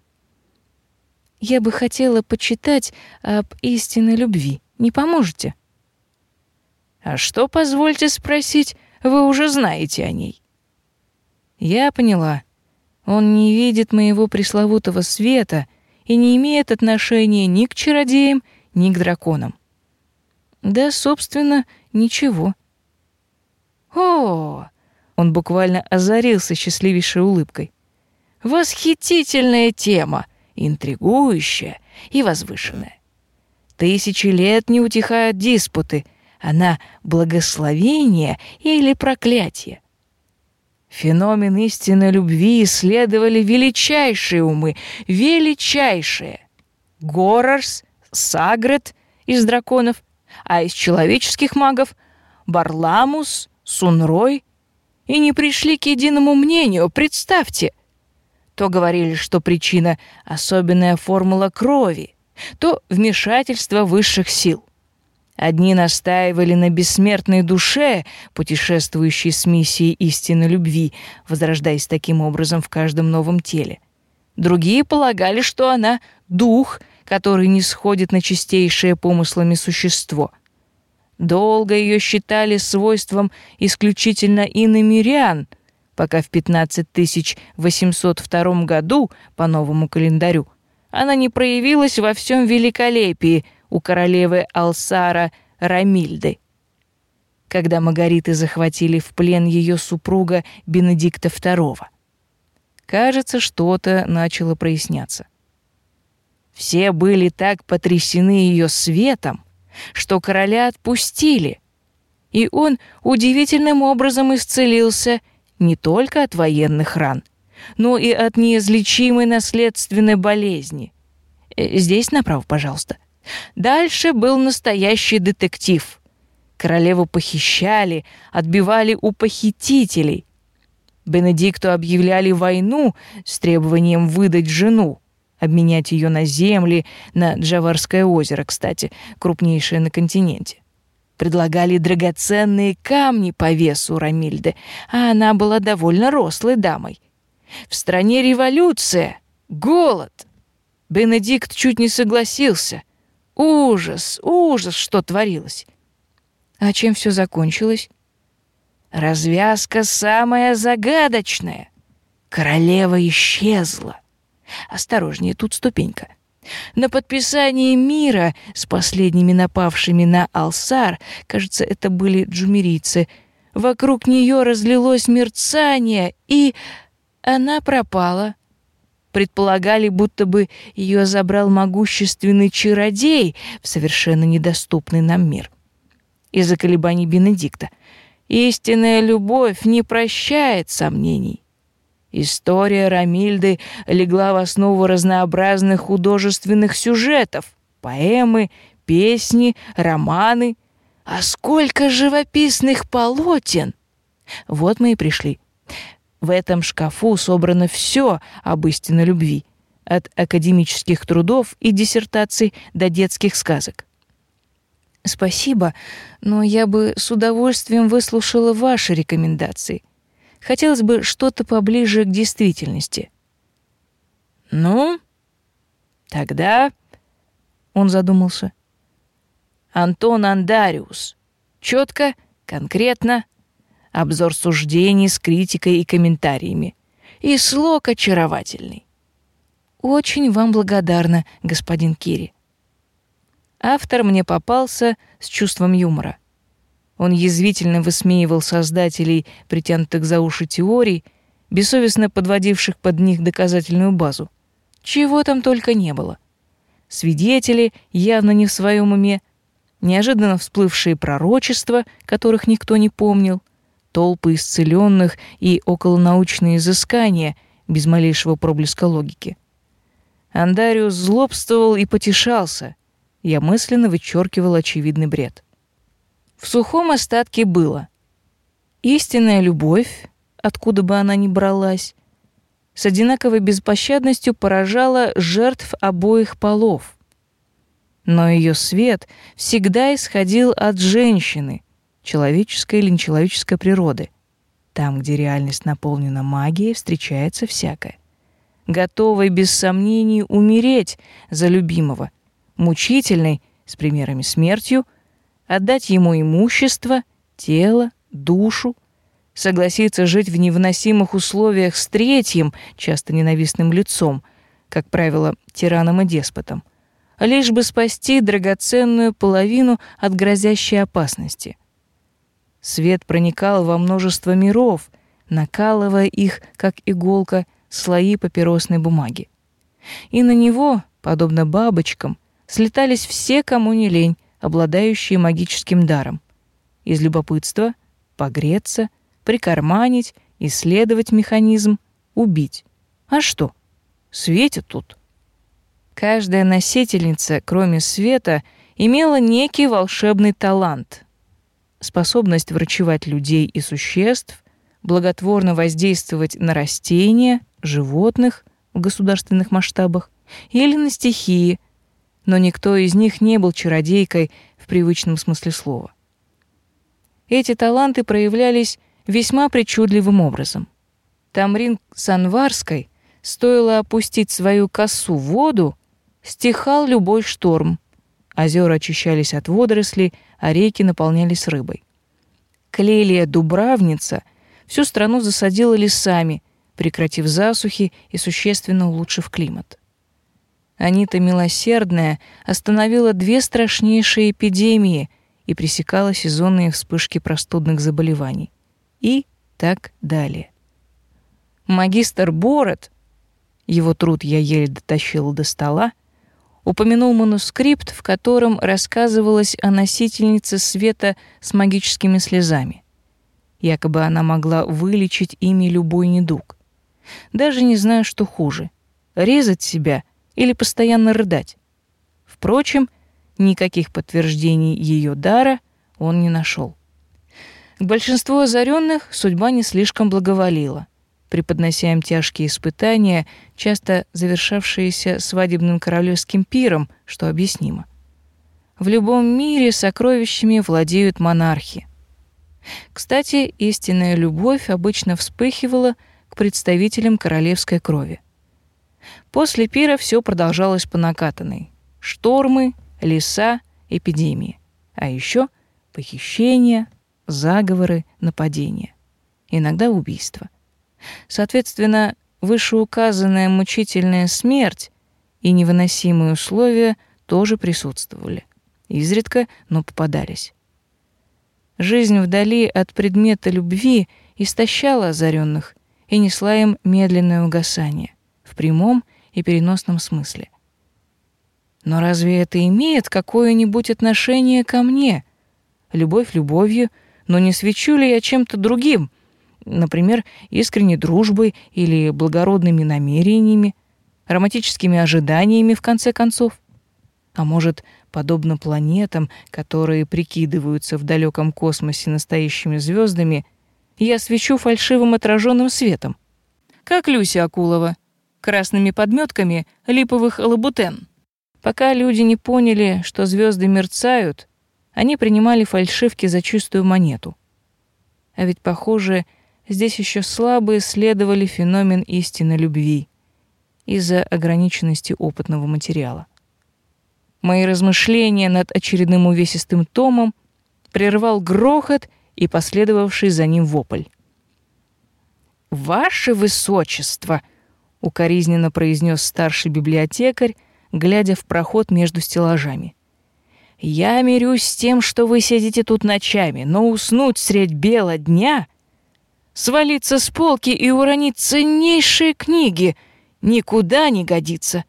Я бы хотела почитать об истинной любви. Не поможете? А что, позвольте спросить, вы уже знаете о ней? Я поняла. Он не видит моего пресловутого света и не имеет отношения ни к чародеям, ни к драконам. Да, собственно, ничего. О, он буквально озарился счастливейшей улыбкой. Восхитительная тема, интригующая и возвышенная. Тысячи лет не утихают диспуты, она благословение или проклятие. Феномен истинной любви исследовали величайшие умы, величайшие. Горарс, Сагрет из драконов, а из человеческих магов — Барламус, Сунрой. И не пришли к единому мнению, представьте. То говорили, что причина — особенная формула крови, то вмешательство высших сил. Одни настаивали на бессмертной душе, путешествующей с миссией истины любви, возрождаясь таким образом в каждом новом теле. Другие полагали, что она — дух, который не сходит на чистейшее помыслами существо. Долго ее считали свойством исключительно иномирян, пока в 15802 году, по новому календарю, она не проявилась во всем великолепии — у королевы Алсара Рамильды. Когда Магариты захватили в плен ее супруга Бенедикта II. Кажется, что-то начало проясняться. Все были так потрясены ее светом, что короля отпустили, и он удивительным образом исцелился не только от военных ран, но и от неизлечимой наследственной болезни. Э, здесь направо, пожалуйста. Дальше был настоящий детектив. Королеву похищали, отбивали у похитителей. Бенедикту объявляли войну с требованием выдать жену, обменять ее на земли, на Джаварское озеро, кстати, крупнейшее на континенте. Предлагали драгоценные камни по весу Рамильды, а она была довольно рослой дамой. В стране революция, голод. Бенедикт чуть не согласился — Ужас, ужас, что творилось. А чем все закончилось? Развязка самая загадочная. Королева исчезла. Осторожнее, тут ступенька. На подписании мира с последними напавшими на Алсар, кажется, это были джумерийцы, вокруг нее разлилось мерцание, и она пропала. Предполагали, будто бы ее забрал могущественный чародей в совершенно недоступный нам мир. Из-за колебаний Бенедикта. Истинная любовь не прощает сомнений. История Рамильды легла в основу разнообразных художественных сюжетов, поэмы, песни, романы. А сколько живописных полотен! Вот мы и пришли. В этом шкафу собрано все об истинной любви, от академических трудов и диссертаций до детских сказок. Спасибо, но я бы с удовольствием выслушала ваши рекомендации. Хотелось бы что-то поближе к действительности. Ну, тогда он задумался. Антон Андариус. Четко, конкретно, обзор суждений с критикой и комментариями. И слог очаровательный. Очень вам благодарна, господин Кири. Автор мне попался с чувством юмора. Он язвительно высмеивал создателей, притянутых за уши теорий, бессовестно подводивших под них доказательную базу. Чего там только не было. Свидетели, явно не в своем уме, неожиданно всплывшие пророчества, которых никто не помнил, толпы исцеленных и околонаучные изыскания без малейшего проблеска логики. Андариус злобствовал и потешался. Я мысленно вычеркивал очевидный бред. В сухом остатке было. Истинная любовь, откуда бы она ни бралась, с одинаковой беспощадностью поражала жертв обоих полов. Но ее свет всегда исходил от женщины — человеческой или нечеловеческой природы. Там, где реальность наполнена магией, встречается всякое. Готовый без сомнений умереть за любимого, мучительный, с примерами смертью, отдать ему имущество, тело, душу, согласиться жить в невыносимых условиях с третьим, часто ненавистным лицом, как правило, тираном и деспотом, лишь бы спасти драгоценную половину от грозящей опасности. Свет проникал во множество миров, накалывая их, как иголка, слои папиросной бумаги. И на него, подобно бабочкам, слетались все, кому не лень, обладающие магическим даром. Из любопытства погреться, прикарманить, исследовать механизм, убить. А что? Светит тут. Каждая носительница, кроме света, имела некий волшебный талант. Способность врачевать людей и существ, благотворно воздействовать на растения, животных в государственных масштабах или на стихии, но никто из них не был чародейкой в привычном смысле слова. Эти таланты проявлялись весьма причудливым образом. Тамрин Санварской стоило опустить свою косу в воду, стихал любой шторм. Озера очищались от водорослей, а реки наполнялись рыбой. Клелия Дубравница всю страну засадила лесами, прекратив засухи и существенно улучшив климат. Анита Милосердная остановила две страшнейшие эпидемии и пресекала сезонные вспышки простудных заболеваний. И так далее. Магистр Борот, его труд я еле дотащила до стола, упомянул манускрипт, в котором рассказывалось о носительнице света с магическими слезами. Якобы она могла вылечить ими любой недуг. Даже не знаю, что хуже — резать себя или постоянно рыдать. Впрочем, никаких подтверждений ее дара он не нашел. К большинству озаренных судьба не слишком благоволила преподнося им тяжкие испытания, часто завершавшиеся свадебным королевским пиром, что объяснимо. В любом мире сокровищами владеют монархи. Кстати, истинная любовь обычно вспыхивала к представителям королевской крови. После пира все продолжалось по накатанной. Штормы, леса, эпидемии. А еще похищения, заговоры, нападения. Иногда убийства. Соответственно, вышеуказанная мучительная смерть и невыносимые условия тоже присутствовали. Изредка, но попадались. Жизнь вдали от предмета любви истощала озаренных и несла им медленное угасание в прямом и переносном смысле. Но разве это имеет какое-нибудь отношение ко мне? Любовь любовью, но не свечу ли я чем-то другим — например, искренней дружбой или благородными намерениями, романтическими ожиданиями, в конце концов. А может, подобно планетам, которые прикидываются в далеком космосе настоящими звездами, я свечу фальшивым отраженным светом, как Люся Акулова, красными подметками липовых лабутен. Пока люди не поняли, что звезды мерцают, они принимали фальшивки за чистую монету. А ведь, похоже, здесь еще слабо исследовали феномен истины любви из-за ограниченности опытного материала. Мои размышления над очередным увесистым томом прервал грохот и последовавший за ним вопль. «Ваше высочество!» — укоризненно произнес старший библиотекарь, глядя в проход между стеллажами. «Я мирюсь с тем, что вы сидите тут ночами, но уснуть средь бела дня свалиться с полки и уронить ценнейшие книги никуда не годится.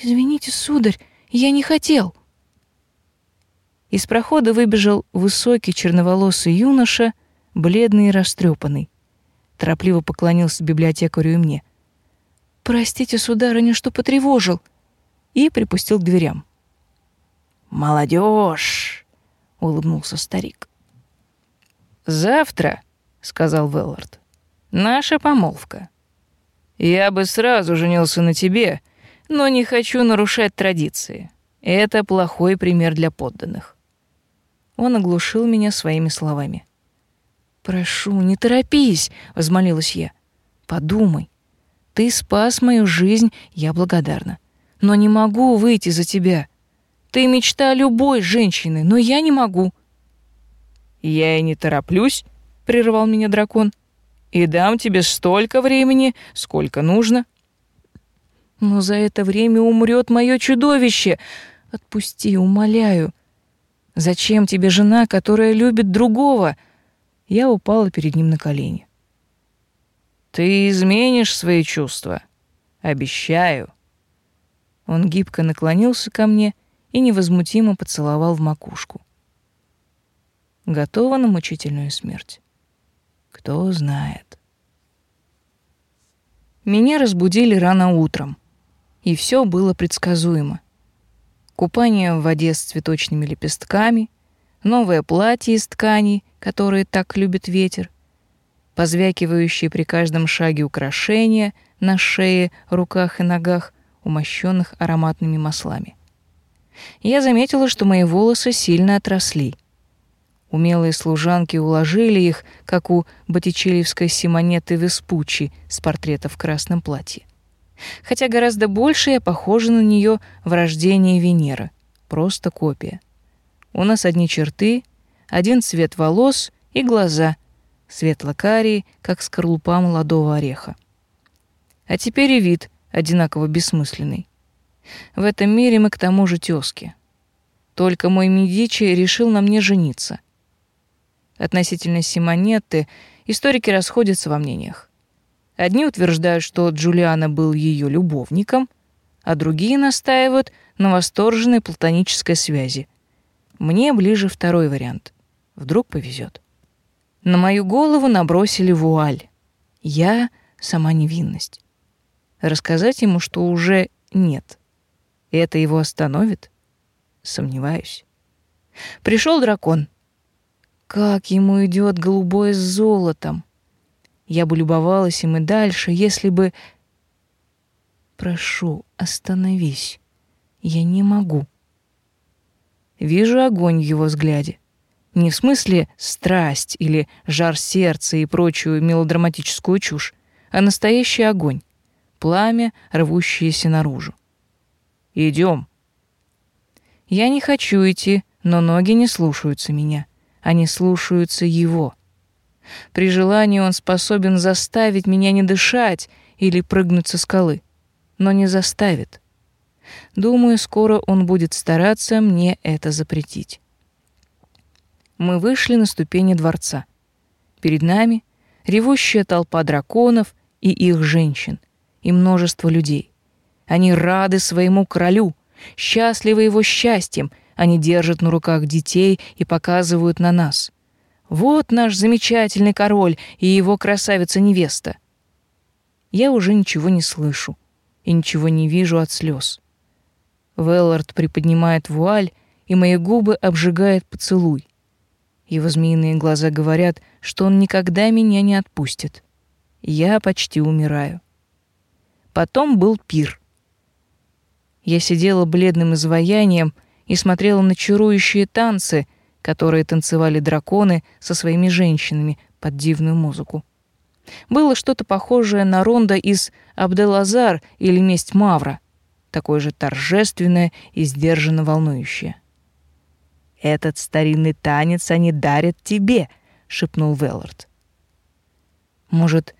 Извините, сударь, я не хотел. Из прохода выбежал высокий черноволосый юноша, бледный и растрепанный. Торопливо поклонился библиотекарю и мне. «Простите, сударыня, что потревожил», и припустил к дверям. «Молодежь!» — улыбнулся старик. «Завтра сказал Веллард. Наша помолвка. Я бы сразу женился на тебе, но не хочу нарушать традиции. Это плохой пример для подданных. Он оглушил меня своими словами. Прошу, не торопись, возмолилась я. Подумай. Ты спас мою жизнь, я благодарна. Но не могу выйти за тебя. Ты мечта любой женщины, но я не могу. Я и не тороплюсь, — прервал меня дракон. «И дам тебе столько времени, сколько нужно». «Но за это время умрет мое чудовище. Отпусти, умоляю. Зачем тебе жена, которая любит другого?» Я упала перед ним на колени. «Ты изменишь свои чувства. Обещаю». Он гибко наклонился ко мне и невозмутимо поцеловал в макушку. Готова на мучительную смерть? Кто знает. Меня разбудили рано утром, и все было предсказуемо. Купание в воде с цветочными лепестками, новое платье из тканей, которые так любит ветер, позвякивающие при каждом шаге украшения на шее, руках и ногах, умощенных ароматными маслами. Я заметила, что мои волосы сильно отросли. Умелые служанки уложили их, как у боттичелевской Симонеты Веспуччи с портрета в красном платье. Хотя гораздо больше я похожа на нее в рождении Венеры. Просто копия. У нас одни черты, один цвет волос и глаза, светло-карие, как скорлупа молодого ореха. А теперь и вид одинаково бессмысленный. В этом мире мы к тому же тёзки. Только мой Медичи решил на мне жениться — Относительно Симонетты историки расходятся во мнениях. Одни утверждают, что Джулиана был ее любовником, а другие настаивают на восторженной платонической связи. Мне ближе второй вариант. Вдруг повезет. На мою голову набросили вуаль. Я — сама невинность. Рассказать ему, что уже нет. Это его остановит? Сомневаюсь. Пришел дракон. Как ему идет голубое с золотом. Я бы любовалась им и дальше, если бы... Прошу, остановись. Я не могу. Вижу огонь в его взгляде. Не в смысле страсть или жар сердца и прочую мелодраматическую чушь, а настоящий огонь, пламя, рвущееся наружу. Идем. Я не хочу идти, но ноги не слушаются меня они слушаются его. При желании он способен заставить меня не дышать или прыгнуть со скалы, но не заставит. Думаю, скоро он будет стараться мне это запретить. Мы вышли на ступени дворца. Перед нами ревущая толпа драконов и их женщин, и множество людей. Они рады своему королю, счастливы его счастьем они держат на руках детей и показывают на нас. Вот наш замечательный король и его красавица-невеста. Я уже ничего не слышу и ничего не вижу от слез. Веллард приподнимает вуаль, и мои губы обжигает поцелуй. Его змеиные глаза говорят, что он никогда меня не отпустит. Я почти умираю. Потом был пир. Я сидела бледным изваянием, и смотрела на чарующие танцы, которые танцевали драконы со своими женщинами под дивную музыку. Было что-то похожее на ронда из Абделазар или Месть Мавра, такое же торжественное и сдержанно волнующее. «Этот старинный танец они дарят тебе», — шепнул Веллард. «Может,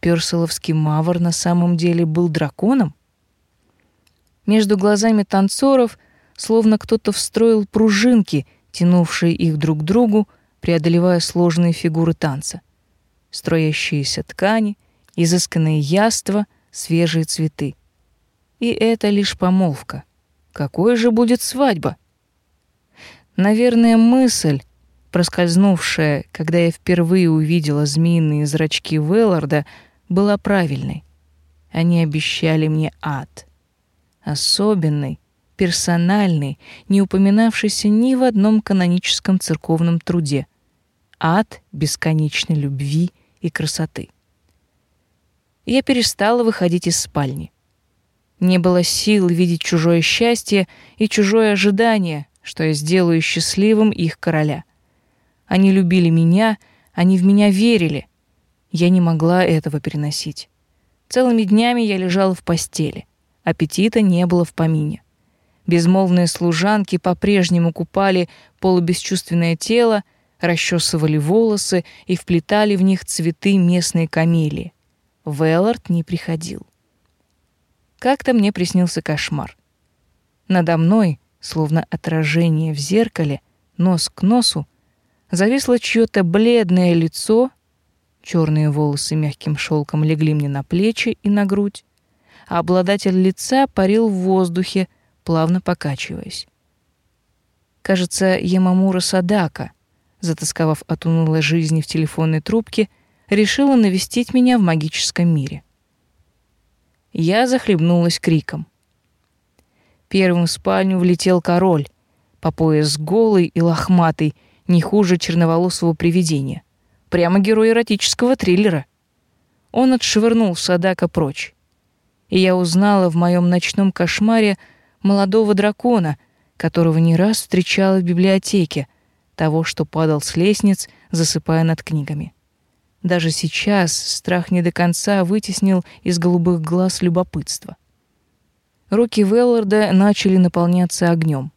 Персиловский Мавр на самом деле был драконом?» Между глазами танцоров — словно кто-то встроил пружинки, тянувшие их друг к другу, преодолевая сложные фигуры танца. Строящиеся ткани, изысканные яства, свежие цветы. И это лишь помолвка. Какой же будет свадьба? Наверное, мысль, проскользнувшая, когда я впервые увидела змеиные зрачки Велларда, была правильной. Они обещали мне ад. Особенный, персональный, не упоминавшийся ни в одном каноническом церковном труде. Ад бесконечной любви и красоты. Я перестала выходить из спальни. Не было сил видеть чужое счастье и чужое ожидание, что я сделаю счастливым их короля. Они любили меня, они в меня верили. Я не могла этого переносить. Целыми днями я лежала в постели. Аппетита не было в помине. Безмолвные служанки по-прежнему купали полубесчувственное тело, расчесывали волосы и вплетали в них цветы местной камелии. Веллард не приходил. Как-то мне приснился кошмар. Надо мной, словно отражение в зеркале, нос к носу, зависло чьё-то бледное лицо, черные волосы мягким шелком легли мне на плечи и на грудь, а обладатель лица парил в воздухе, плавно покачиваясь. Кажется, Ямамура Садака, затасковав от унылой жизни в телефонной трубке, решила навестить меня в магическом мире. Я захлебнулась криком. Первым в спальню влетел король, по пояс голый и лохматый, не хуже черноволосого привидения. Прямо герой эротического триллера. Он отшвырнул Садака прочь. И я узнала в моем ночном кошмаре молодого дракона, которого не раз встречала в библиотеке, того, что падал с лестниц, засыпая над книгами. Даже сейчас страх не до конца вытеснил из голубых глаз любопытство. Руки Велларда начали наполняться огнем.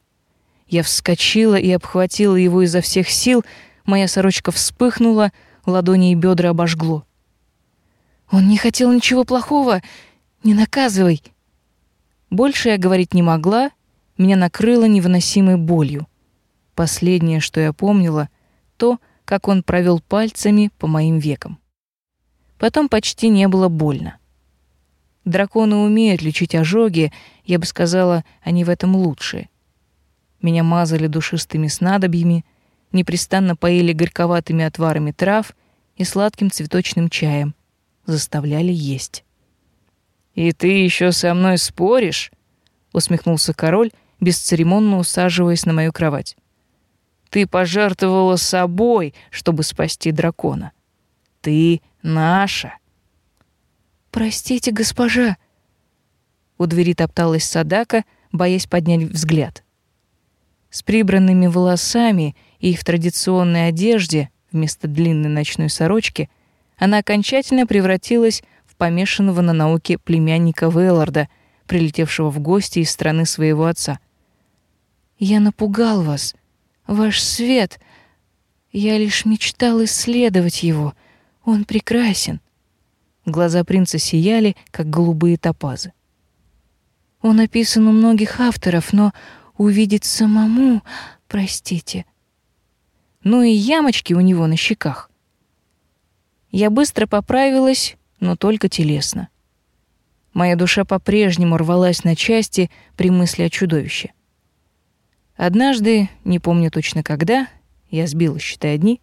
Я вскочила и обхватила его изо всех сил, моя сорочка вспыхнула, ладони и бедра обожгло. Он не хотел ничего плохого, не наказывай. Больше я говорить не могла, меня накрыло невыносимой болью. Последнее, что я помнила, то, как он провел пальцами по моим векам. Потом почти не было больно. Драконы умеют лечить ожоги, я бы сказала, они в этом лучшие. Меня мазали душистыми снадобьями, непрестанно поили горьковатыми отварами трав и сладким цветочным чаем, заставляли есть. «И ты еще со мной споришь?» — усмехнулся король, бесцеремонно усаживаясь на мою кровать. Ты пожертвовала собой, чтобы спасти дракона. Ты наша. Простите, госпожа. У двери топталась Садака, боясь поднять взгляд. С прибранными волосами и в традиционной одежде вместо длинной ночной сорочки она окончательно превратилась в помешанного на науке племянника Велларда, прилетевшего в гости из страны своего отца. Я напугал вас, ваш свет. Я лишь мечтал исследовать его. Он прекрасен. Глаза принца сияли, как голубые топазы. Он описан у многих авторов, но увидеть самому, простите. Ну и ямочки у него на щеках. Я быстро поправилась, но только телесно. Моя душа по-прежнему рвалась на части при мысли о чудовище. Однажды, не помню точно когда, я сбила считай дни,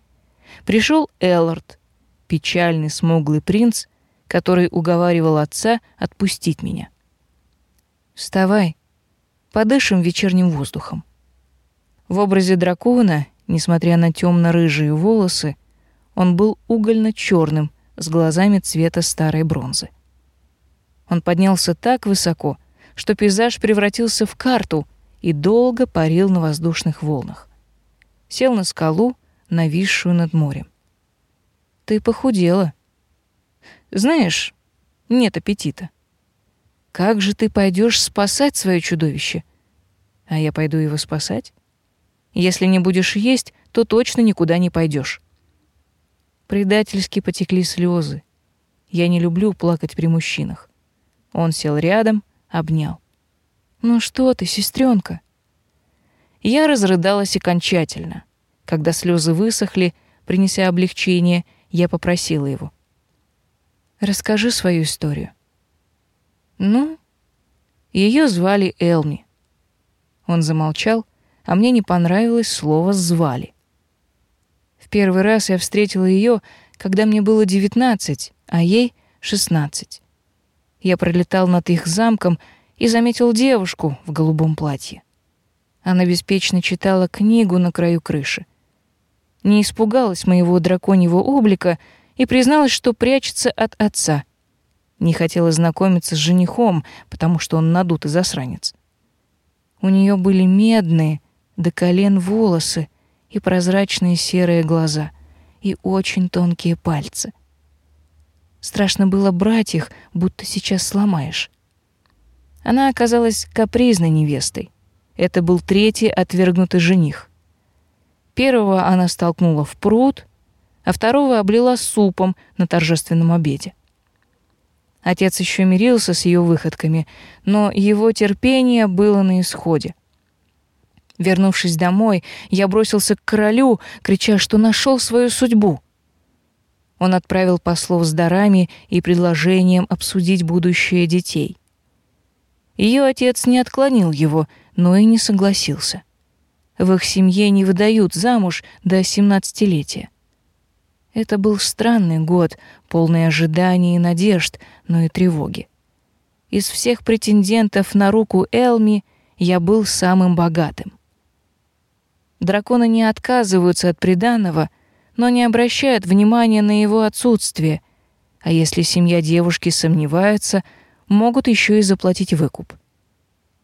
пришел Эллард, печальный смуглый принц, который уговаривал отца отпустить меня. «Вставай, подышим вечерним воздухом». В образе дракона, несмотря на темно рыжие волосы, он был угольно черным с глазами цвета старой бронзы. Он поднялся так высоко, что пейзаж превратился в карту — и долго парил на воздушных волнах. Сел на скалу, нависшую над морем. Ты похудела. Знаешь, нет аппетита. Как же ты пойдешь спасать свое чудовище? А я пойду его спасать? Если не будешь есть, то точно никуда не пойдешь. Предательски потекли слезы. Я не люблю плакать при мужчинах. Он сел рядом, обнял. «Ну что ты, сестренка? Я разрыдалась окончательно. Когда слезы высохли, принеся облегчение, я попросила его. «Расскажи свою историю». «Ну?» Ее звали Элми. Он замолчал, а мне не понравилось слово «звали». В первый раз я встретила ее, когда мне было девятнадцать, а ей — шестнадцать. Я пролетал над их замком и заметил девушку в голубом платье. Она беспечно читала книгу на краю крыши. Не испугалась моего драконьего облика и призналась, что прячется от отца. Не хотела знакомиться с женихом, потому что он надутый засранец. У нее были медные до колен волосы и прозрачные серые глаза, и очень тонкие пальцы. Страшно было брать их, будто сейчас сломаешь. Она оказалась капризной невестой. Это был третий отвергнутый жених. Первого она столкнула в пруд, а второго облила супом на торжественном обеде. Отец еще мирился с ее выходками, но его терпение было на исходе. Вернувшись домой, я бросился к королю, крича, что нашел свою судьбу. Он отправил послов с дарами и предложением обсудить будущее детей. Ее отец не отклонил его, но и не согласился. В их семье не выдают замуж до семнадцатилетия. Это был странный год, полный ожиданий и надежд, но и тревоги. Из всех претендентов на руку Элми я был самым богатым. Драконы не отказываются от приданого, но не обращают внимания на его отсутствие, а если семья девушки сомневается, могут еще и заплатить выкуп.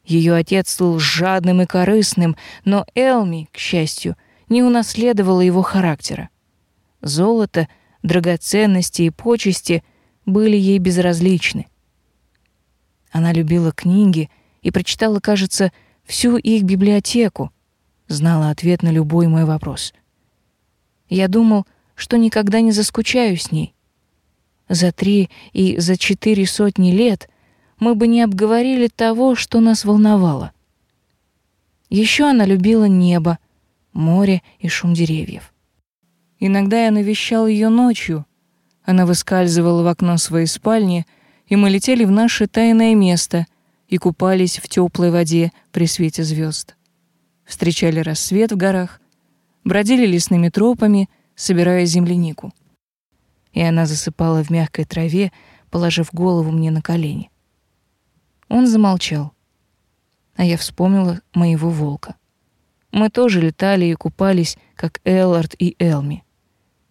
Ее отец был жадным и корыстным, но Элми, к счастью, не унаследовала его характера. Золото, драгоценности и почести были ей безразличны. Она любила книги и прочитала, кажется, всю их библиотеку, знала ответ на любой мой вопрос. Я думал, что никогда не заскучаю с ней. За три и за четыре сотни лет мы бы не обговорили того, что нас волновало. Еще она любила небо, море и шум деревьев. Иногда я навещал ее ночью. Она выскальзывала в окно своей спальни, и мы летели в наше тайное место и купались в теплой воде при свете звезд. Встречали рассвет в горах, бродили лесными тропами, собирая землянику. И она засыпала в мягкой траве, положив голову мне на колени. Он замолчал, а я вспомнила моего волка. Мы тоже летали и купались, как Эллард и Элми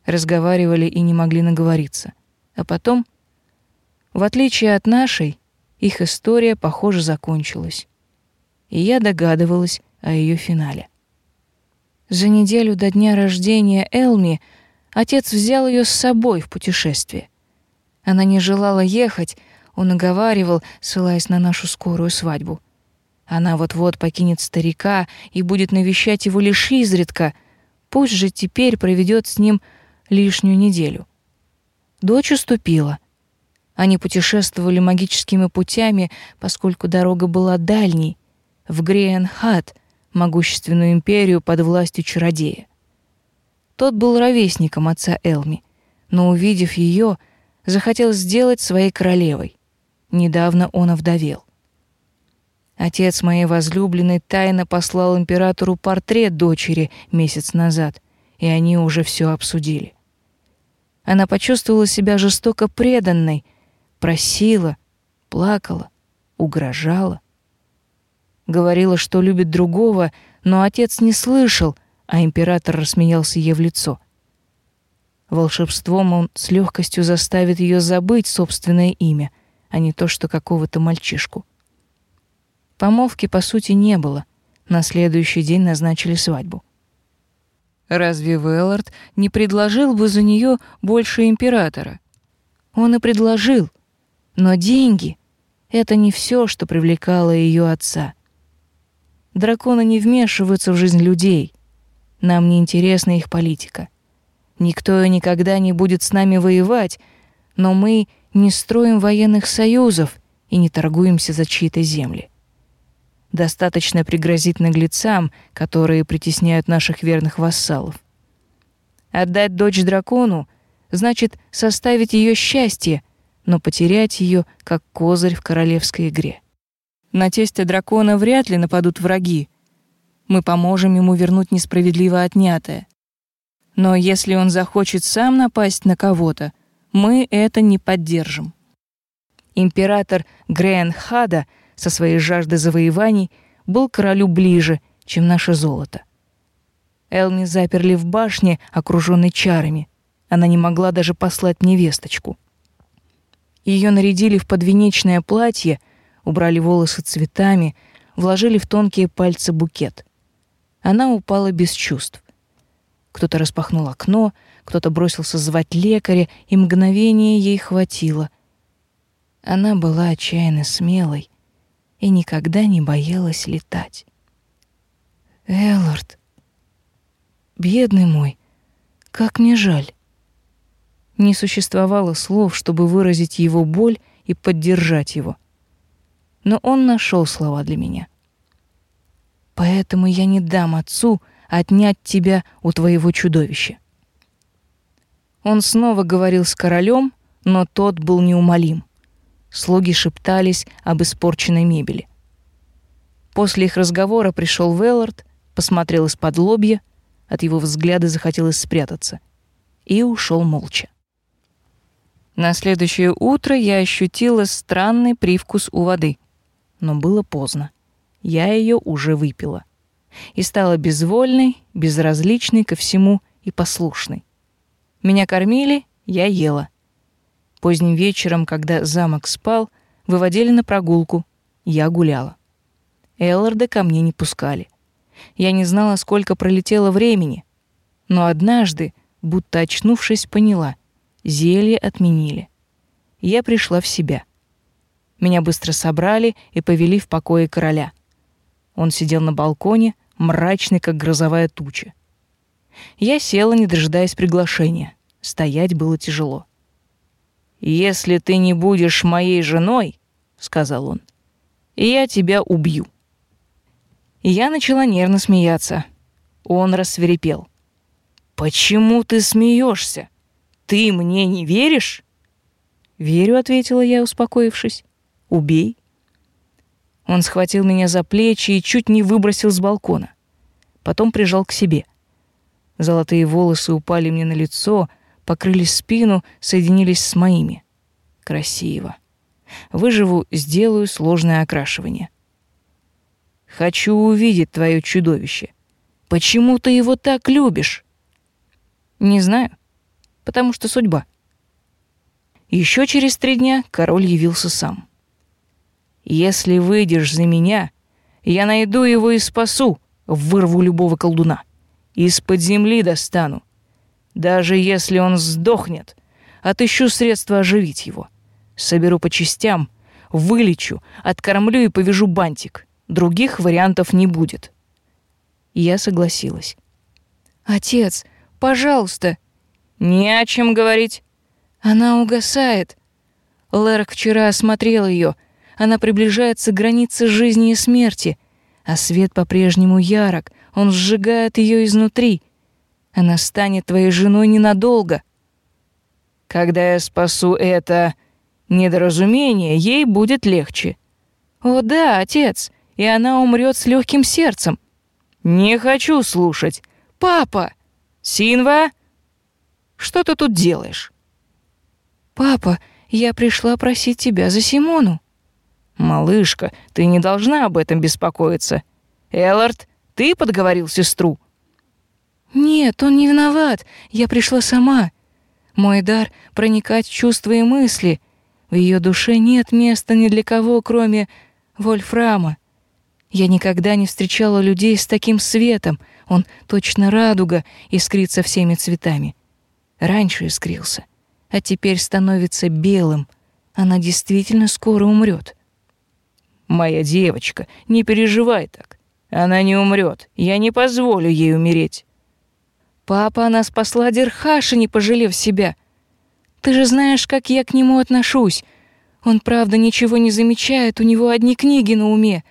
разговаривали и не могли наговориться. А потом, в отличие от нашей, их история, похоже, закончилась. И я догадывалась о ее финале. За неделю до дня рождения Элми отец взял ее с собой в путешествие. Она не желала ехать, он уговаривал, ссылаясь на нашу скорую свадьбу. Она вот-вот покинет старика и будет навещать его лишь изредка. Пусть же теперь проведет с ним лишнюю неделю. Дочь уступила. Они путешествовали магическими путями, поскольку дорога была дальней, в Греенхат, могущественную империю под властью чародея. Тот был ровесником отца Элми, но, увидев ее, захотел сделать своей королевой. Недавно он овдовел. Отец моей возлюбленной тайно послал императору портрет дочери месяц назад, и они уже все обсудили. Она почувствовала себя жестоко преданной, просила, плакала, угрожала. Говорила, что любит другого, но отец не слышал, а император рассмеялся ей в лицо. Волшебством он с легкостью заставит ее забыть собственное имя, а не то, что какого-то мальчишку. Помолвки, по сути, не было. На следующий день назначили свадьбу. Разве Веллард не предложил бы за нее больше императора? Он и предложил, но деньги — это не все, что привлекало ее отца. Драконы не вмешиваются в жизнь людей. Нам не интересна их политика. Никто и никогда не будет с нами воевать, но мы не строим военных союзов и не торгуемся за чьи-то земли. Достаточно пригрозить наглецам, которые притесняют наших верных вассалов. Отдать дочь дракону значит составить ее счастье, но потерять ее как козырь в королевской игре. На тесте дракона вряд ли нападут враги. Мы поможем ему вернуть несправедливо отнятое. Но если он захочет сам напасть на кого-то, мы это не поддержим. Император Грен Хада — со своей жаждой завоеваний был королю ближе, чем наше золото. Элми заперли в башне, окруженной чарами. Она не могла даже послать мне весточку. Ее нарядили в подвенечное платье, убрали волосы цветами, вложили в тонкие пальцы букет. Она упала без чувств. Кто-то распахнул окно, кто-то бросился звать лекаря, и мгновение ей хватило. Она была отчаянно смелой, и никогда не боялась летать. Эллард. бедный мой, как мне жаль. Не существовало слов, чтобы выразить его боль и поддержать его. Но он нашел слова для меня. Поэтому я не дам отцу отнять тебя у твоего чудовища. Он снова говорил с королем, но тот был неумолим. Слуги шептались об испорченной мебели. После их разговора пришел Веллард, посмотрел из-под лобья, от его взгляда захотелось спрятаться, и ушел молча. На следующее утро я ощутила странный привкус у воды, но было поздно. Я ее уже выпила и стала безвольной, безразличной ко всему и послушной. Меня кормили, я ела. Поздним вечером, когда замок спал, выводили на прогулку, я гуляла. Элларда ко мне не пускали. Я не знала, сколько пролетело времени, но однажды, будто очнувшись, поняла — Зелье отменили. Я пришла в себя. Меня быстро собрали и повели в покои короля. Он сидел на балконе, мрачный, как грозовая туча. Я села, не дожидаясь приглашения. Стоять было тяжело. «Если ты не будешь моей женой, — сказал он, — я тебя убью». Я начала нервно смеяться. Он рассверепел. «Почему ты смеешься? Ты мне не веришь? Верю, ответила я, успокоившись. Убей. Он схватил меня за плечи и чуть не выбросил с балкона. Потом прижал к себе. Золотые волосы упали мне на лицо, покрыли спину, соединились с моими. Красиво. Выживу, сделаю сложное окрашивание. Хочу увидеть твое чудовище. Почему ты его так любишь? Не знаю потому что судьба. Еще через три дня король явился сам. «Если выйдешь за меня, я найду его и спасу, вырву любого колдуна. Из-под земли достану. Даже если он сдохнет, отыщу средства оживить его. Соберу по частям, вылечу, откормлю и повяжу бантик. Других вариантов не будет». Я согласилась. «Отец, пожалуйста, не о чем говорить. Она угасает. Лерк вчера осмотрел ее. Она приближается к границе жизни и смерти, а свет по-прежнему ярок. Он сжигает ее изнутри. Она станет твоей женой ненадолго. Когда я спасу это недоразумение, ей будет легче. О да, отец, и она умрет с легким сердцем. Не хочу слушать. Папа! Синва! Что ты тут делаешь?» «Папа, я пришла просить тебя за Симону». «Малышка, ты не должна об этом беспокоиться. Эллард, ты подговорил сестру?» «Нет, он не виноват. Я пришла сама. Мой дар — проникать в чувства и мысли. В ее душе нет места ни для кого, кроме Вольфрама. Я никогда не встречала людей с таким светом. Он точно радуга, искрится всеми цветами. Раньше искрился, а теперь становится белым. Она действительно скоро умрет. Моя девочка, не переживай так. Она не умрет. Я не позволю ей умереть. Папа она спасла Дерхаша, не пожалев себя. Ты же знаешь, как я к нему отношусь. Он, правда, ничего не замечает, у него одни книги на уме.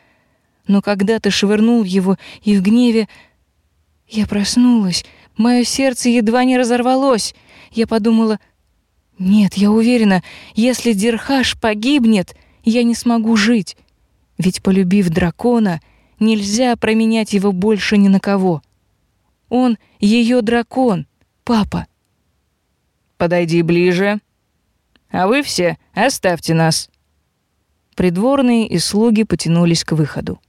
Но когда ты швырнул его и в гневе... Я проснулась, Мое сердце едва не разорвалось. Я подумала, нет, я уверена, если Дирхаш погибнет, я не смогу жить. Ведь полюбив дракона, нельзя променять его больше ни на кого. Он ее дракон, папа. Подойди ближе. А вы все оставьте нас. Придворные и слуги потянулись к выходу.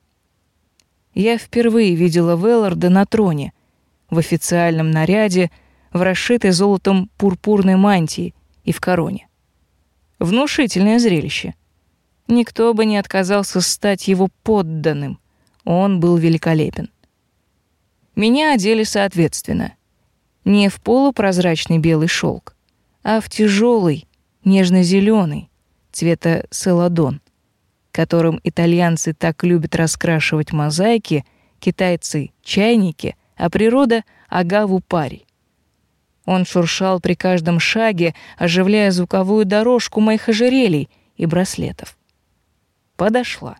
Я впервые видела Велларда на троне, в официальном наряде, в расшитой золотом пурпурной мантии и в короне. Внушительное зрелище. Никто бы не отказался стать его подданным. Он был великолепен. Меня одели соответственно. Не в полупрозрачный белый шелк, а в тяжелый, нежно-зеленый, цвета селадон, которым итальянцы так любят раскрашивать мозаики, китайцы — чайники — а природа — агаву пари. Он шуршал при каждом шаге, оживляя звуковую дорожку моих ожерелий и браслетов. Подошла.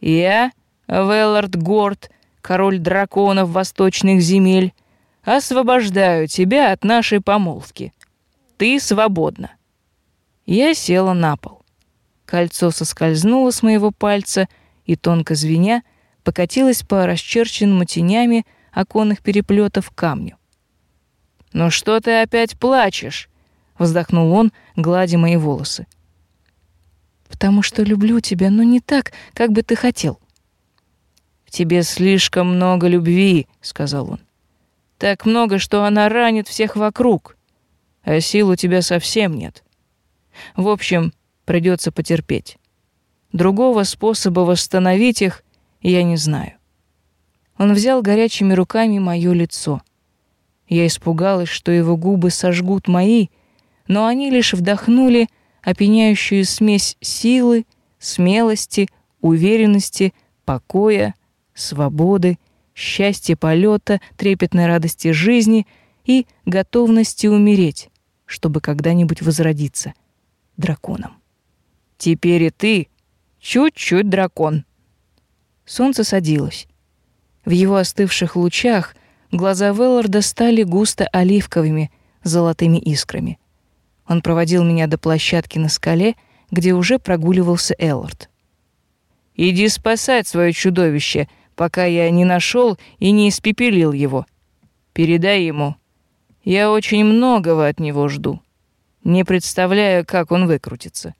«Я, Веллард Горд, король драконов восточных земель, освобождаю тебя от нашей помолвки. Ты свободна». Я села на пол. Кольцо соскользнуло с моего пальца и, тонко звеня, покатилось по расчерченному тенями оконных переплетов камню. «Ну что ты опять плачешь?» — вздохнул он, гладя мои волосы. «Потому что люблю тебя, но не так, как бы ты хотел». «В тебе слишком много любви», — сказал он. «Так много, что она ранит всех вокруг, а сил у тебя совсем нет. В общем, придется потерпеть. Другого способа восстановить их я не знаю. Он взял горячими руками моё лицо. Я испугалась, что его губы сожгут мои, но они лишь вдохнули опьяняющую смесь силы, смелости, уверенности, покоя, свободы, счастья полета, трепетной радости жизни и готовности умереть, чтобы когда-нибудь возродиться драконом. Теперь и ты чуть-чуть дракон. Солнце садилось. В его остывших лучах глаза Велларда стали густо оливковыми, золотыми искрами. Он проводил меня до площадки на скале, где уже прогуливался Эллард. «Иди спасать свое чудовище, пока я не нашел и не испепелил его. Передай ему. Я очень многого от него жду. Не представляю, как он выкрутится».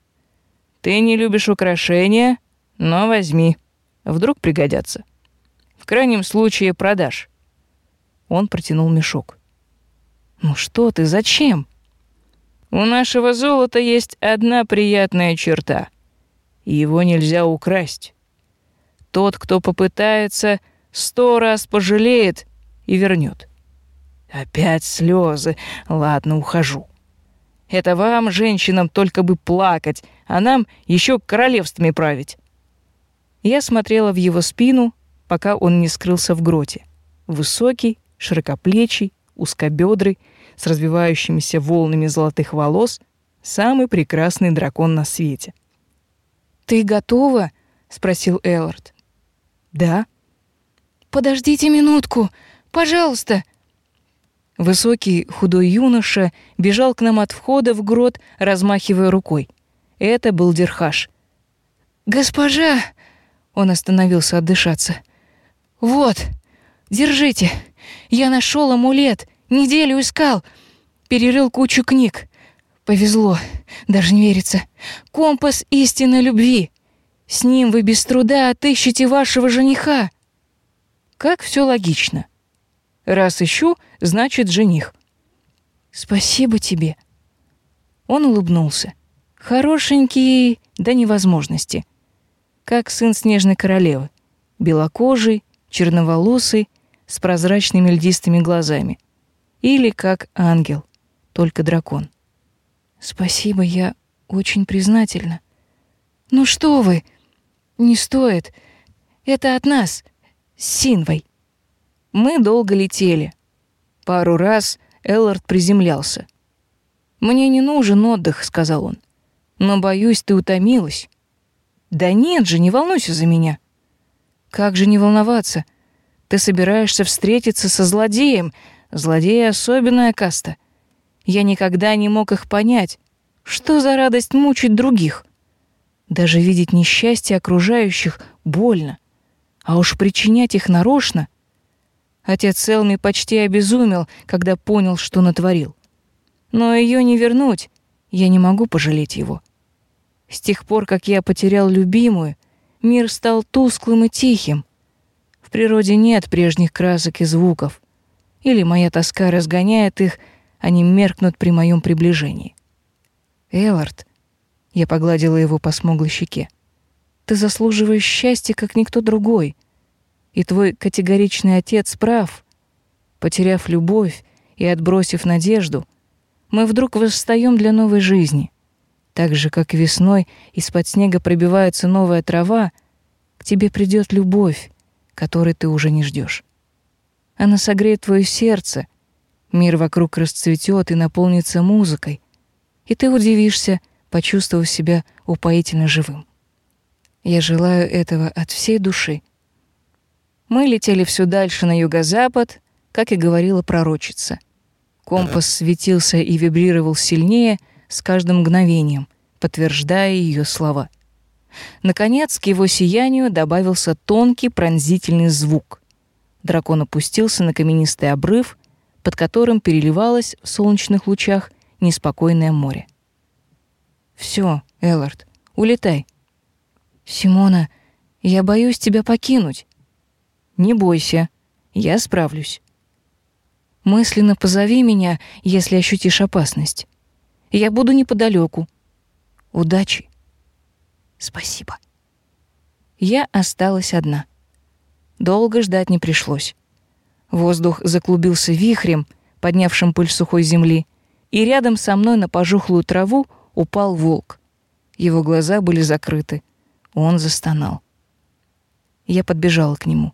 Ты не любишь украшения, но возьми. Вдруг пригодятся. В крайнем случае продашь. Он протянул мешок. Ну что ты, зачем? У нашего золота есть одна приятная черта. Его нельзя украсть. Тот, кто попытается, сто раз пожалеет и вернет. Опять слезы. Ладно, ухожу. Это вам, женщинам, только бы плакать, а нам еще королевствами править. Я смотрела в его спину, пока он не скрылся в гроте. Высокий, широкоплечий, узкобедрый, с развивающимися волнами золотых волос, самый прекрасный дракон на свете. «Ты готова?» — спросил Эллард. «Да». «Подождите минутку, пожалуйста», Высокий, худой юноша бежал к нам от входа в грот, размахивая рукой. Это был Дерхаш. «Госпожа!» — он остановился отдышаться. «Вот, держите. Я нашел амулет, неделю искал, перерыл кучу книг. Повезло, даже не верится. Компас истинной любви. С ним вы без труда отыщете вашего жениха». Как все логично. Раз ищу, значит, жених. Спасибо тебе. Он улыбнулся. Хорошенький до невозможности. Как сын снежной королевы. Белокожий, черноволосый, с прозрачными льдистыми глазами. Или как ангел, только дракон. Спасибо, я очень признательна. Ну что вы? Не стоит. Это от нас, Синвой. Мы долго летели. Пару раз Эллард приземлялся. «Мне не нужен отдых», — сказал он. «Но, боюсь, ты утомилась». «Да нет же, не волнуйся за меня». «Как же не волноваться? Ты собираешься встретиться со злодеем. Злодеи — особенная каста. Я никогда не мог их понять. Что за радость мучить других? Даже видеть несчастье окружающих больно. А уж причинять их нарочно — Отец Элми почти обезумел, когда понял, что натворил. Но ее не вернуть, я не могу пожалеть его. С тех пор, как я потерял любимую, мир стал тусклым и тихим. В природе нет прежних красок и звуков. Или моя тоска разгоняет их, они меркнут при моем приближении. Эллард, я погладила его по смуглой щеке. Ты заслуживаешь счастья, как никто другой. И твой категоричный отец прав. Потеряв любовь и отбросив надежду, мы вдруг восстаем для новой жизни. Так же, как весной из-под снега пробивается новая трава, к тебе придет любовь, которой ты уже не ждешь. Она согреет твое сердце. Мир вокруг расцветет и наполнится музыкой. И ты удивишься, почувствовав себя упоительно живым. Я желаю этого от всей души. Мы летели все дальше на юго-запад, как и говорила пророчица. Компас светился и вибрировал сильнее с каждым мгновением, подтверждая ее слова. Наконец, к его сиянию добавился тонкий пронзительный звук. Дракон опустился на каменистый обрыв, под которым переливалось в солнечных лучах неспокойное море. Все, Эллард, улетай. Симона, я боюсь тебя покинуть. Не бойся, я справлюсь. Мысленно позови меня, если ощутишь опасность. Я буду неподалеку. Удачи. Спасибо. Я осталась одна. Долго ждать не пришлось. Воздух заклубился вихрем, поднявшим пыль сухой земли, и рядом со мной на пожухлую траву упал волк. Его глаза были закрыты. Он застонал. Я подбежала к нему.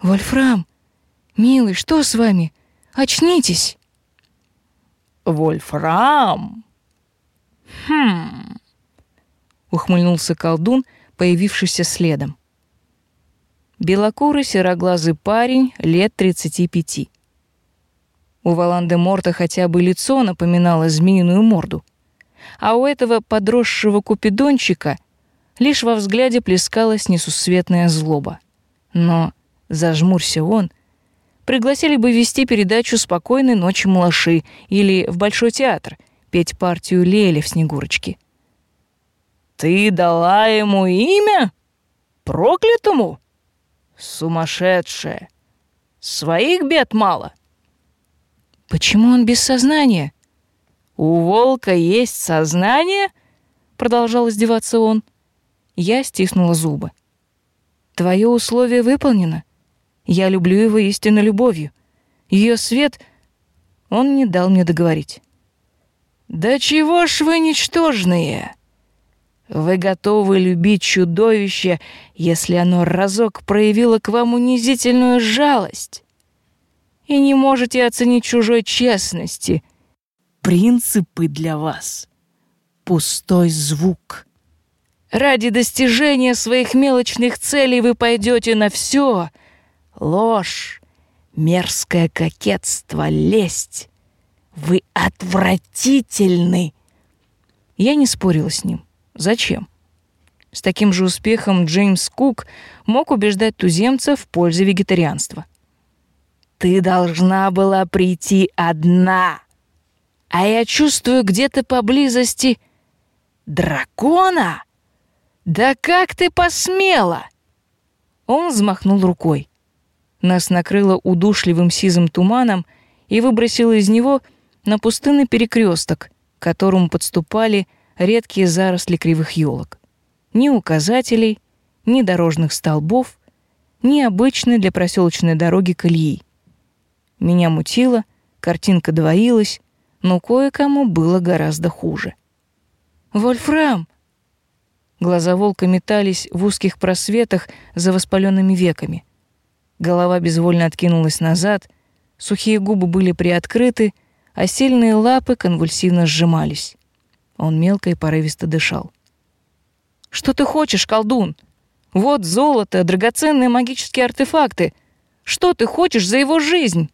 «Вольфрам, милый, что с вами? Очнитесь!» «Вольфрам!» «Хм...» — ухмыльнулся колдун, появившийся следом. Белокурый сероглазый парень лет тридцати пяти. У Валанды Морта хотя бы лицо напоминало змеиную морду, а у этого подросшего купидончика лишь во взгляде плескалась несусветная злоба. Но, зажмурься он, пригласили бы вести передачу «Спокойной ночи, малыши» или в Большой театр петь партию Лели в «Снегурочке». «Ты дала ему имя? Проклятому? Сумасшедшая! Своих бед мало!» «Почему он без сознания?» «У волка есть сознание?» — продолжал издеваться он. Я стиснула зубы. «Твое условие выполнено. Я люблю его истинно любовью. Ее свет...» Он не дал мне договорить. «Да чего ж вы ничтожные? Вы готовы любить чудовище, если оно разок проявило к вам унизительную жалость, и не можете оценить чужой честности. Принципы для вас — пустой звук». Ради достижения своих мелочных целей вы пойдете на все. Ложь, мерзкое кокетство, лесть. Вы отвратительны. Я не спорила с ним. Зачем? С таким же успехом Джеймс Кук мог убеждать туземцев в пользе вегетарианства. Ты должна была прийти одна. А я чувствую где-то поблизости дракона. «Да как ты посмела?» Он взмахнул рукой. Нас накрыло удушливым сизым туманом и выбросило из него на пустынный перекресток, к которому подступали редкие заросли кривых елок. Ни указателей, ни дорожных столбов, ни обычной для проселочной дороги колеи. Меня мутило, картинка двоилась, но кое-кому было гораздо хуже. «Вольфрам, Глаза волка метались в узких просветах за воспаленными веками. Голова безвольно откинулась назад, сухие губы были приоткрыты, а сильные лапы конвульсивно сжимались. Он мелко и порывисто дышал. «Что ты хочешь, колдун? Вот золото, драгоценные магические артефакты. Что ты хочешь за его жизнь?»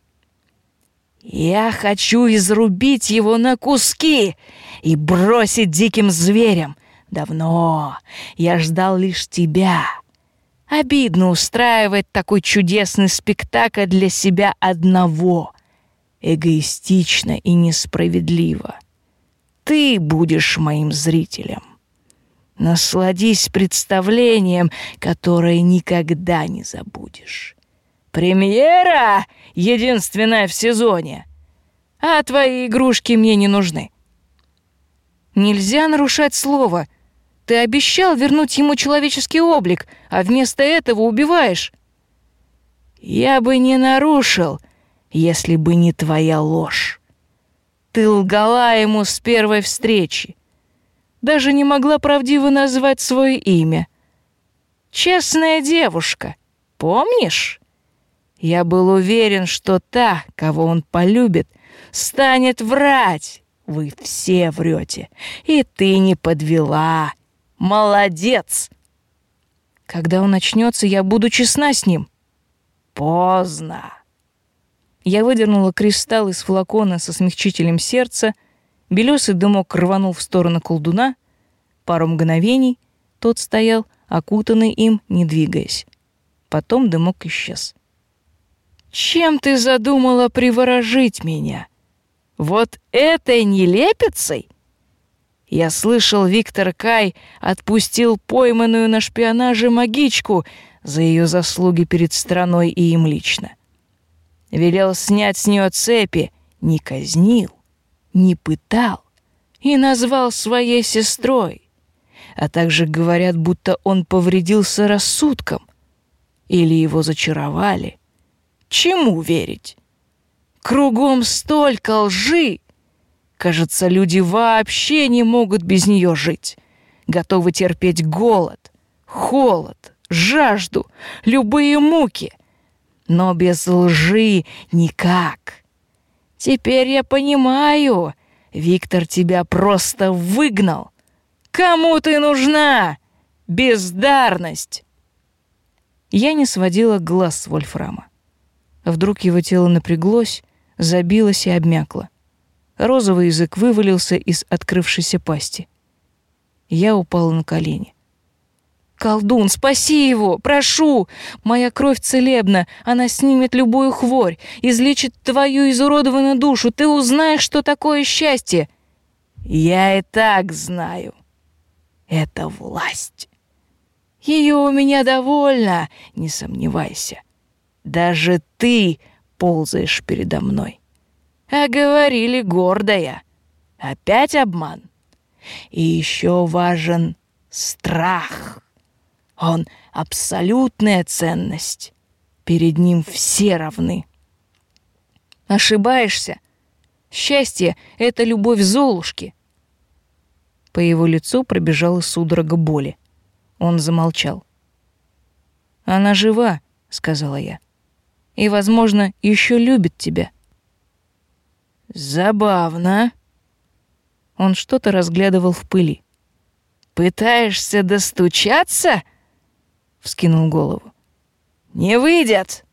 «Я хочу изрубить его на куски и бросить диким зверям, Давно. Я ждал лишь тебя. Обидно устраивать такой чудесный спектакль для себя одного. Эгоистично и несправедливо. Ты будешь моим зрителем. Насладись представлением, которое никогда не забудешь. Премьера единственная в сезоне. А твои игрушки мне не нужны. Нельзя нарушать слово — ты обещал вернуть ему человеческий облик, а вместо этого убиваешь. Я бы не нарушил, если бы не твоя ложь. Ты лгала ему с первой встречи. Даже не могла правдиво назвать свое имя. Честная девушка, помнишь? Я был уверен, что та, кого он полюбит, станет врать. Вы все врете, и ты не подвела. Молодец! Когда он начнется, я буду честна с ним. Поздно. Я выдернула кристалл из флакона со смягчителем сердца, белесый дымок рванул в сторону колдуна. Пару мгновений тот стоял, окутанный им, не двигаясь. Потом дымок исчез. «Чем ты задумала приворожить меня? Вот этой нелепицей?» Я слышал, Виктор Кай отпустил пойманную на шпионаже магичку за ее заслуги перед страной и им лично. Велел снять с нее цепи, не казнил, не пытал и назвал своей сестрой. А также говорят, будто он повредился рассудком или его зачаровали. Чему верить? Кругом столько лжи, Кажется, люди вообще не могут без нее жить. Готовы терпеть голод, холод, жажду, любые муки. Но без лжи никак. Теперь я понимаю, Виктор тебя просто выгнал. Кому ты нужна? Бездарность. Я не сводила глаз с Вольфрама. Вдруг его тело напряглось, забилось и обмякло. Розовый язык вывалился из открывшейся пасти. Я упала на колени. «Колдун, спаси его! Прошу! Моя кровь целебна, она снимет любую хворь, излечит твою изуродованную душу, ты узнаешь, что такое счастье!» «Я и так знаю. Это власть. Ее у меня довольно, не сомневайся. Даже ты ползаешь передо мной. А говорили гордая. Опять обман. И еще важен страх. Он абсолютная ценность. Перед ним все равны. Ошибаешься. Счастье — это любовь Золушки. По его лицу пробежала судорога боли. Он замолчал. «Она жива», — сказала я. «И, возможно, еще любит тебя». Забавно. Он что-то разглядывал в пыли. Пытаешься достучаться? Вскинул голову. Не выйдет.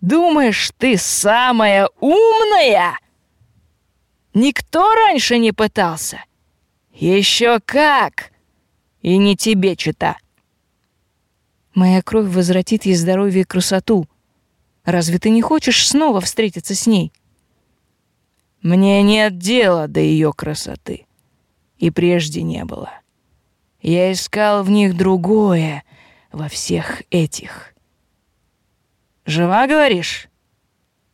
Думаешь, ты самая умная? Никто раньше не пытался. Еще как. И не тебе чита. Моя кровь возвратит ей здоровье и красоту. Разве ты не хочешь снова встретиться с ней? Мне нет дела до ее красоты. И прежде не было. Я искал в них другое, во всех этих. Жива, говоришь?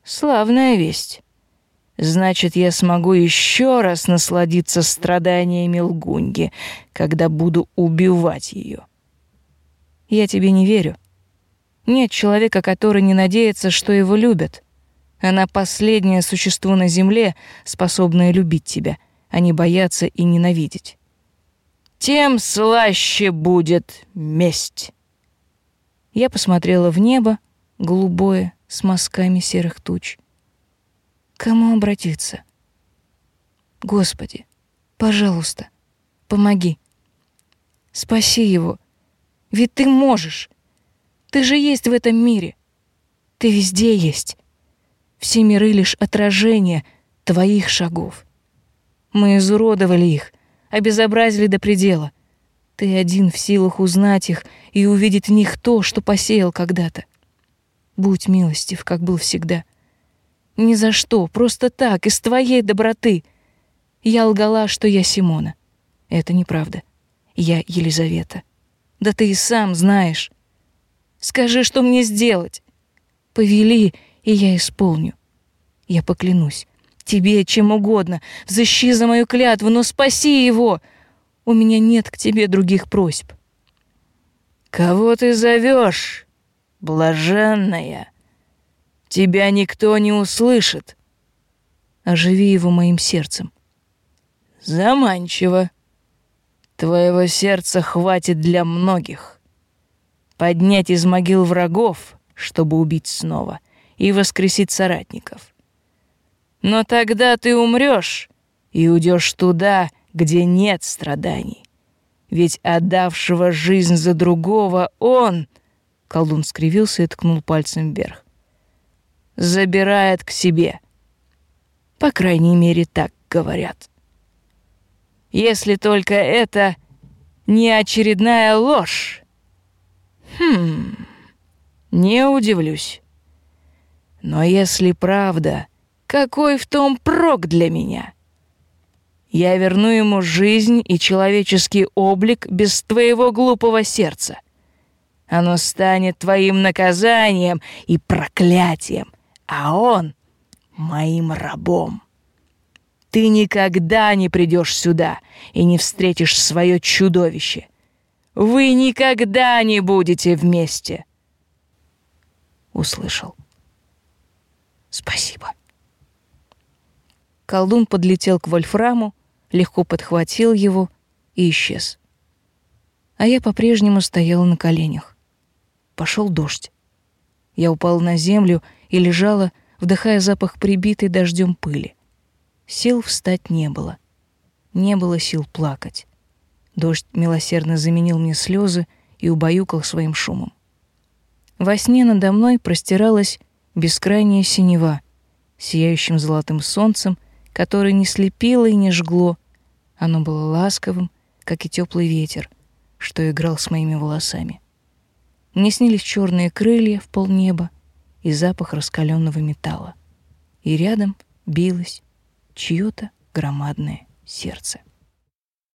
Славная весть. Значит, я смогу еще раз насладиться страданиями лгуньи, когда буду убивать ее. Я тебе не верю. Нет человека, который не надеется, что его любят. Она последнее существо на земле, способное любить тебя, а не бояться и ненавидеть. Тем слаще будет месть. Я посмотрела в небо, голубое, с мазками серых туч. Кому обратиться? Господи, пожалуйста, помоги. Спаси его. Ведь ты можешь. Ты же есть в этом мире. Ты везде есть. Все миры — лишь отражение твоих шагов. Мы изуродовали их, обезобразили до предела. Ты один в силах узнать их и увидеть в них то, что посеял когда-то. Будь милостив, как был всегда. Ни за что, просто так, из твоей доброты. Я лгала, что я Симона. Это неправда. Я Елизавета. Да ты и сам знаешь. Скажи, что мне сделать. Повели, и я исполню. Я поклянусь. Тебе чем угодно. Защи за мою клятву, но спаси его. У меня нет к тебе других просьб. Кого ты зовешь, блаженная? Тебя никто не услышит. Оживи его моим сердцем. Заманчиво. Твоего сердца хватит для многих. Поднять из могил врагов чтобы убить снова и воскресить соратников. Но тогда ты умрешь и уйдешь туда, где нет страданий. Ведь отдавшего жизнь за другого он, колдун скривился и ткнул пальцем вверх, забирает к себе. По крайней мере, так говорят. Если только это не очередная ложь. Хм, не удивлюсь. Но если правда, какой в том прок для меня? Я верну ему жизнь и человеческий облик без твоего глупого сердца. Оно станет твоим наказанием и проклятием, а он — моим рабом. Ты никогда не придешь сюда и не встретишь свое чудовище. Вы никогда не будете вместе. Услышал. Спасибо. Колдун подлетел к Вольфраму, легко подхватил его и исчез. А я по-прежнему стояла на коленях. Пошел дождь. Я упала на землю и лежала, вдыхая запах прибитой дождем пыли. Сил встать не было. Не было сил плакать. Дождь милосердно заменил мне слезы и убаюкал своим шумом. Во сне надо мной простиралась бескрайняя синева, сияющим золотым солнцем, которое не слепило и не жгло. Оно было ласковым, как и теплый ветер, что играл с моими волосами. Мне снились черные крылья в полнеба и запах раскаленного металла. И рядом билось чьё-то громадное сердце.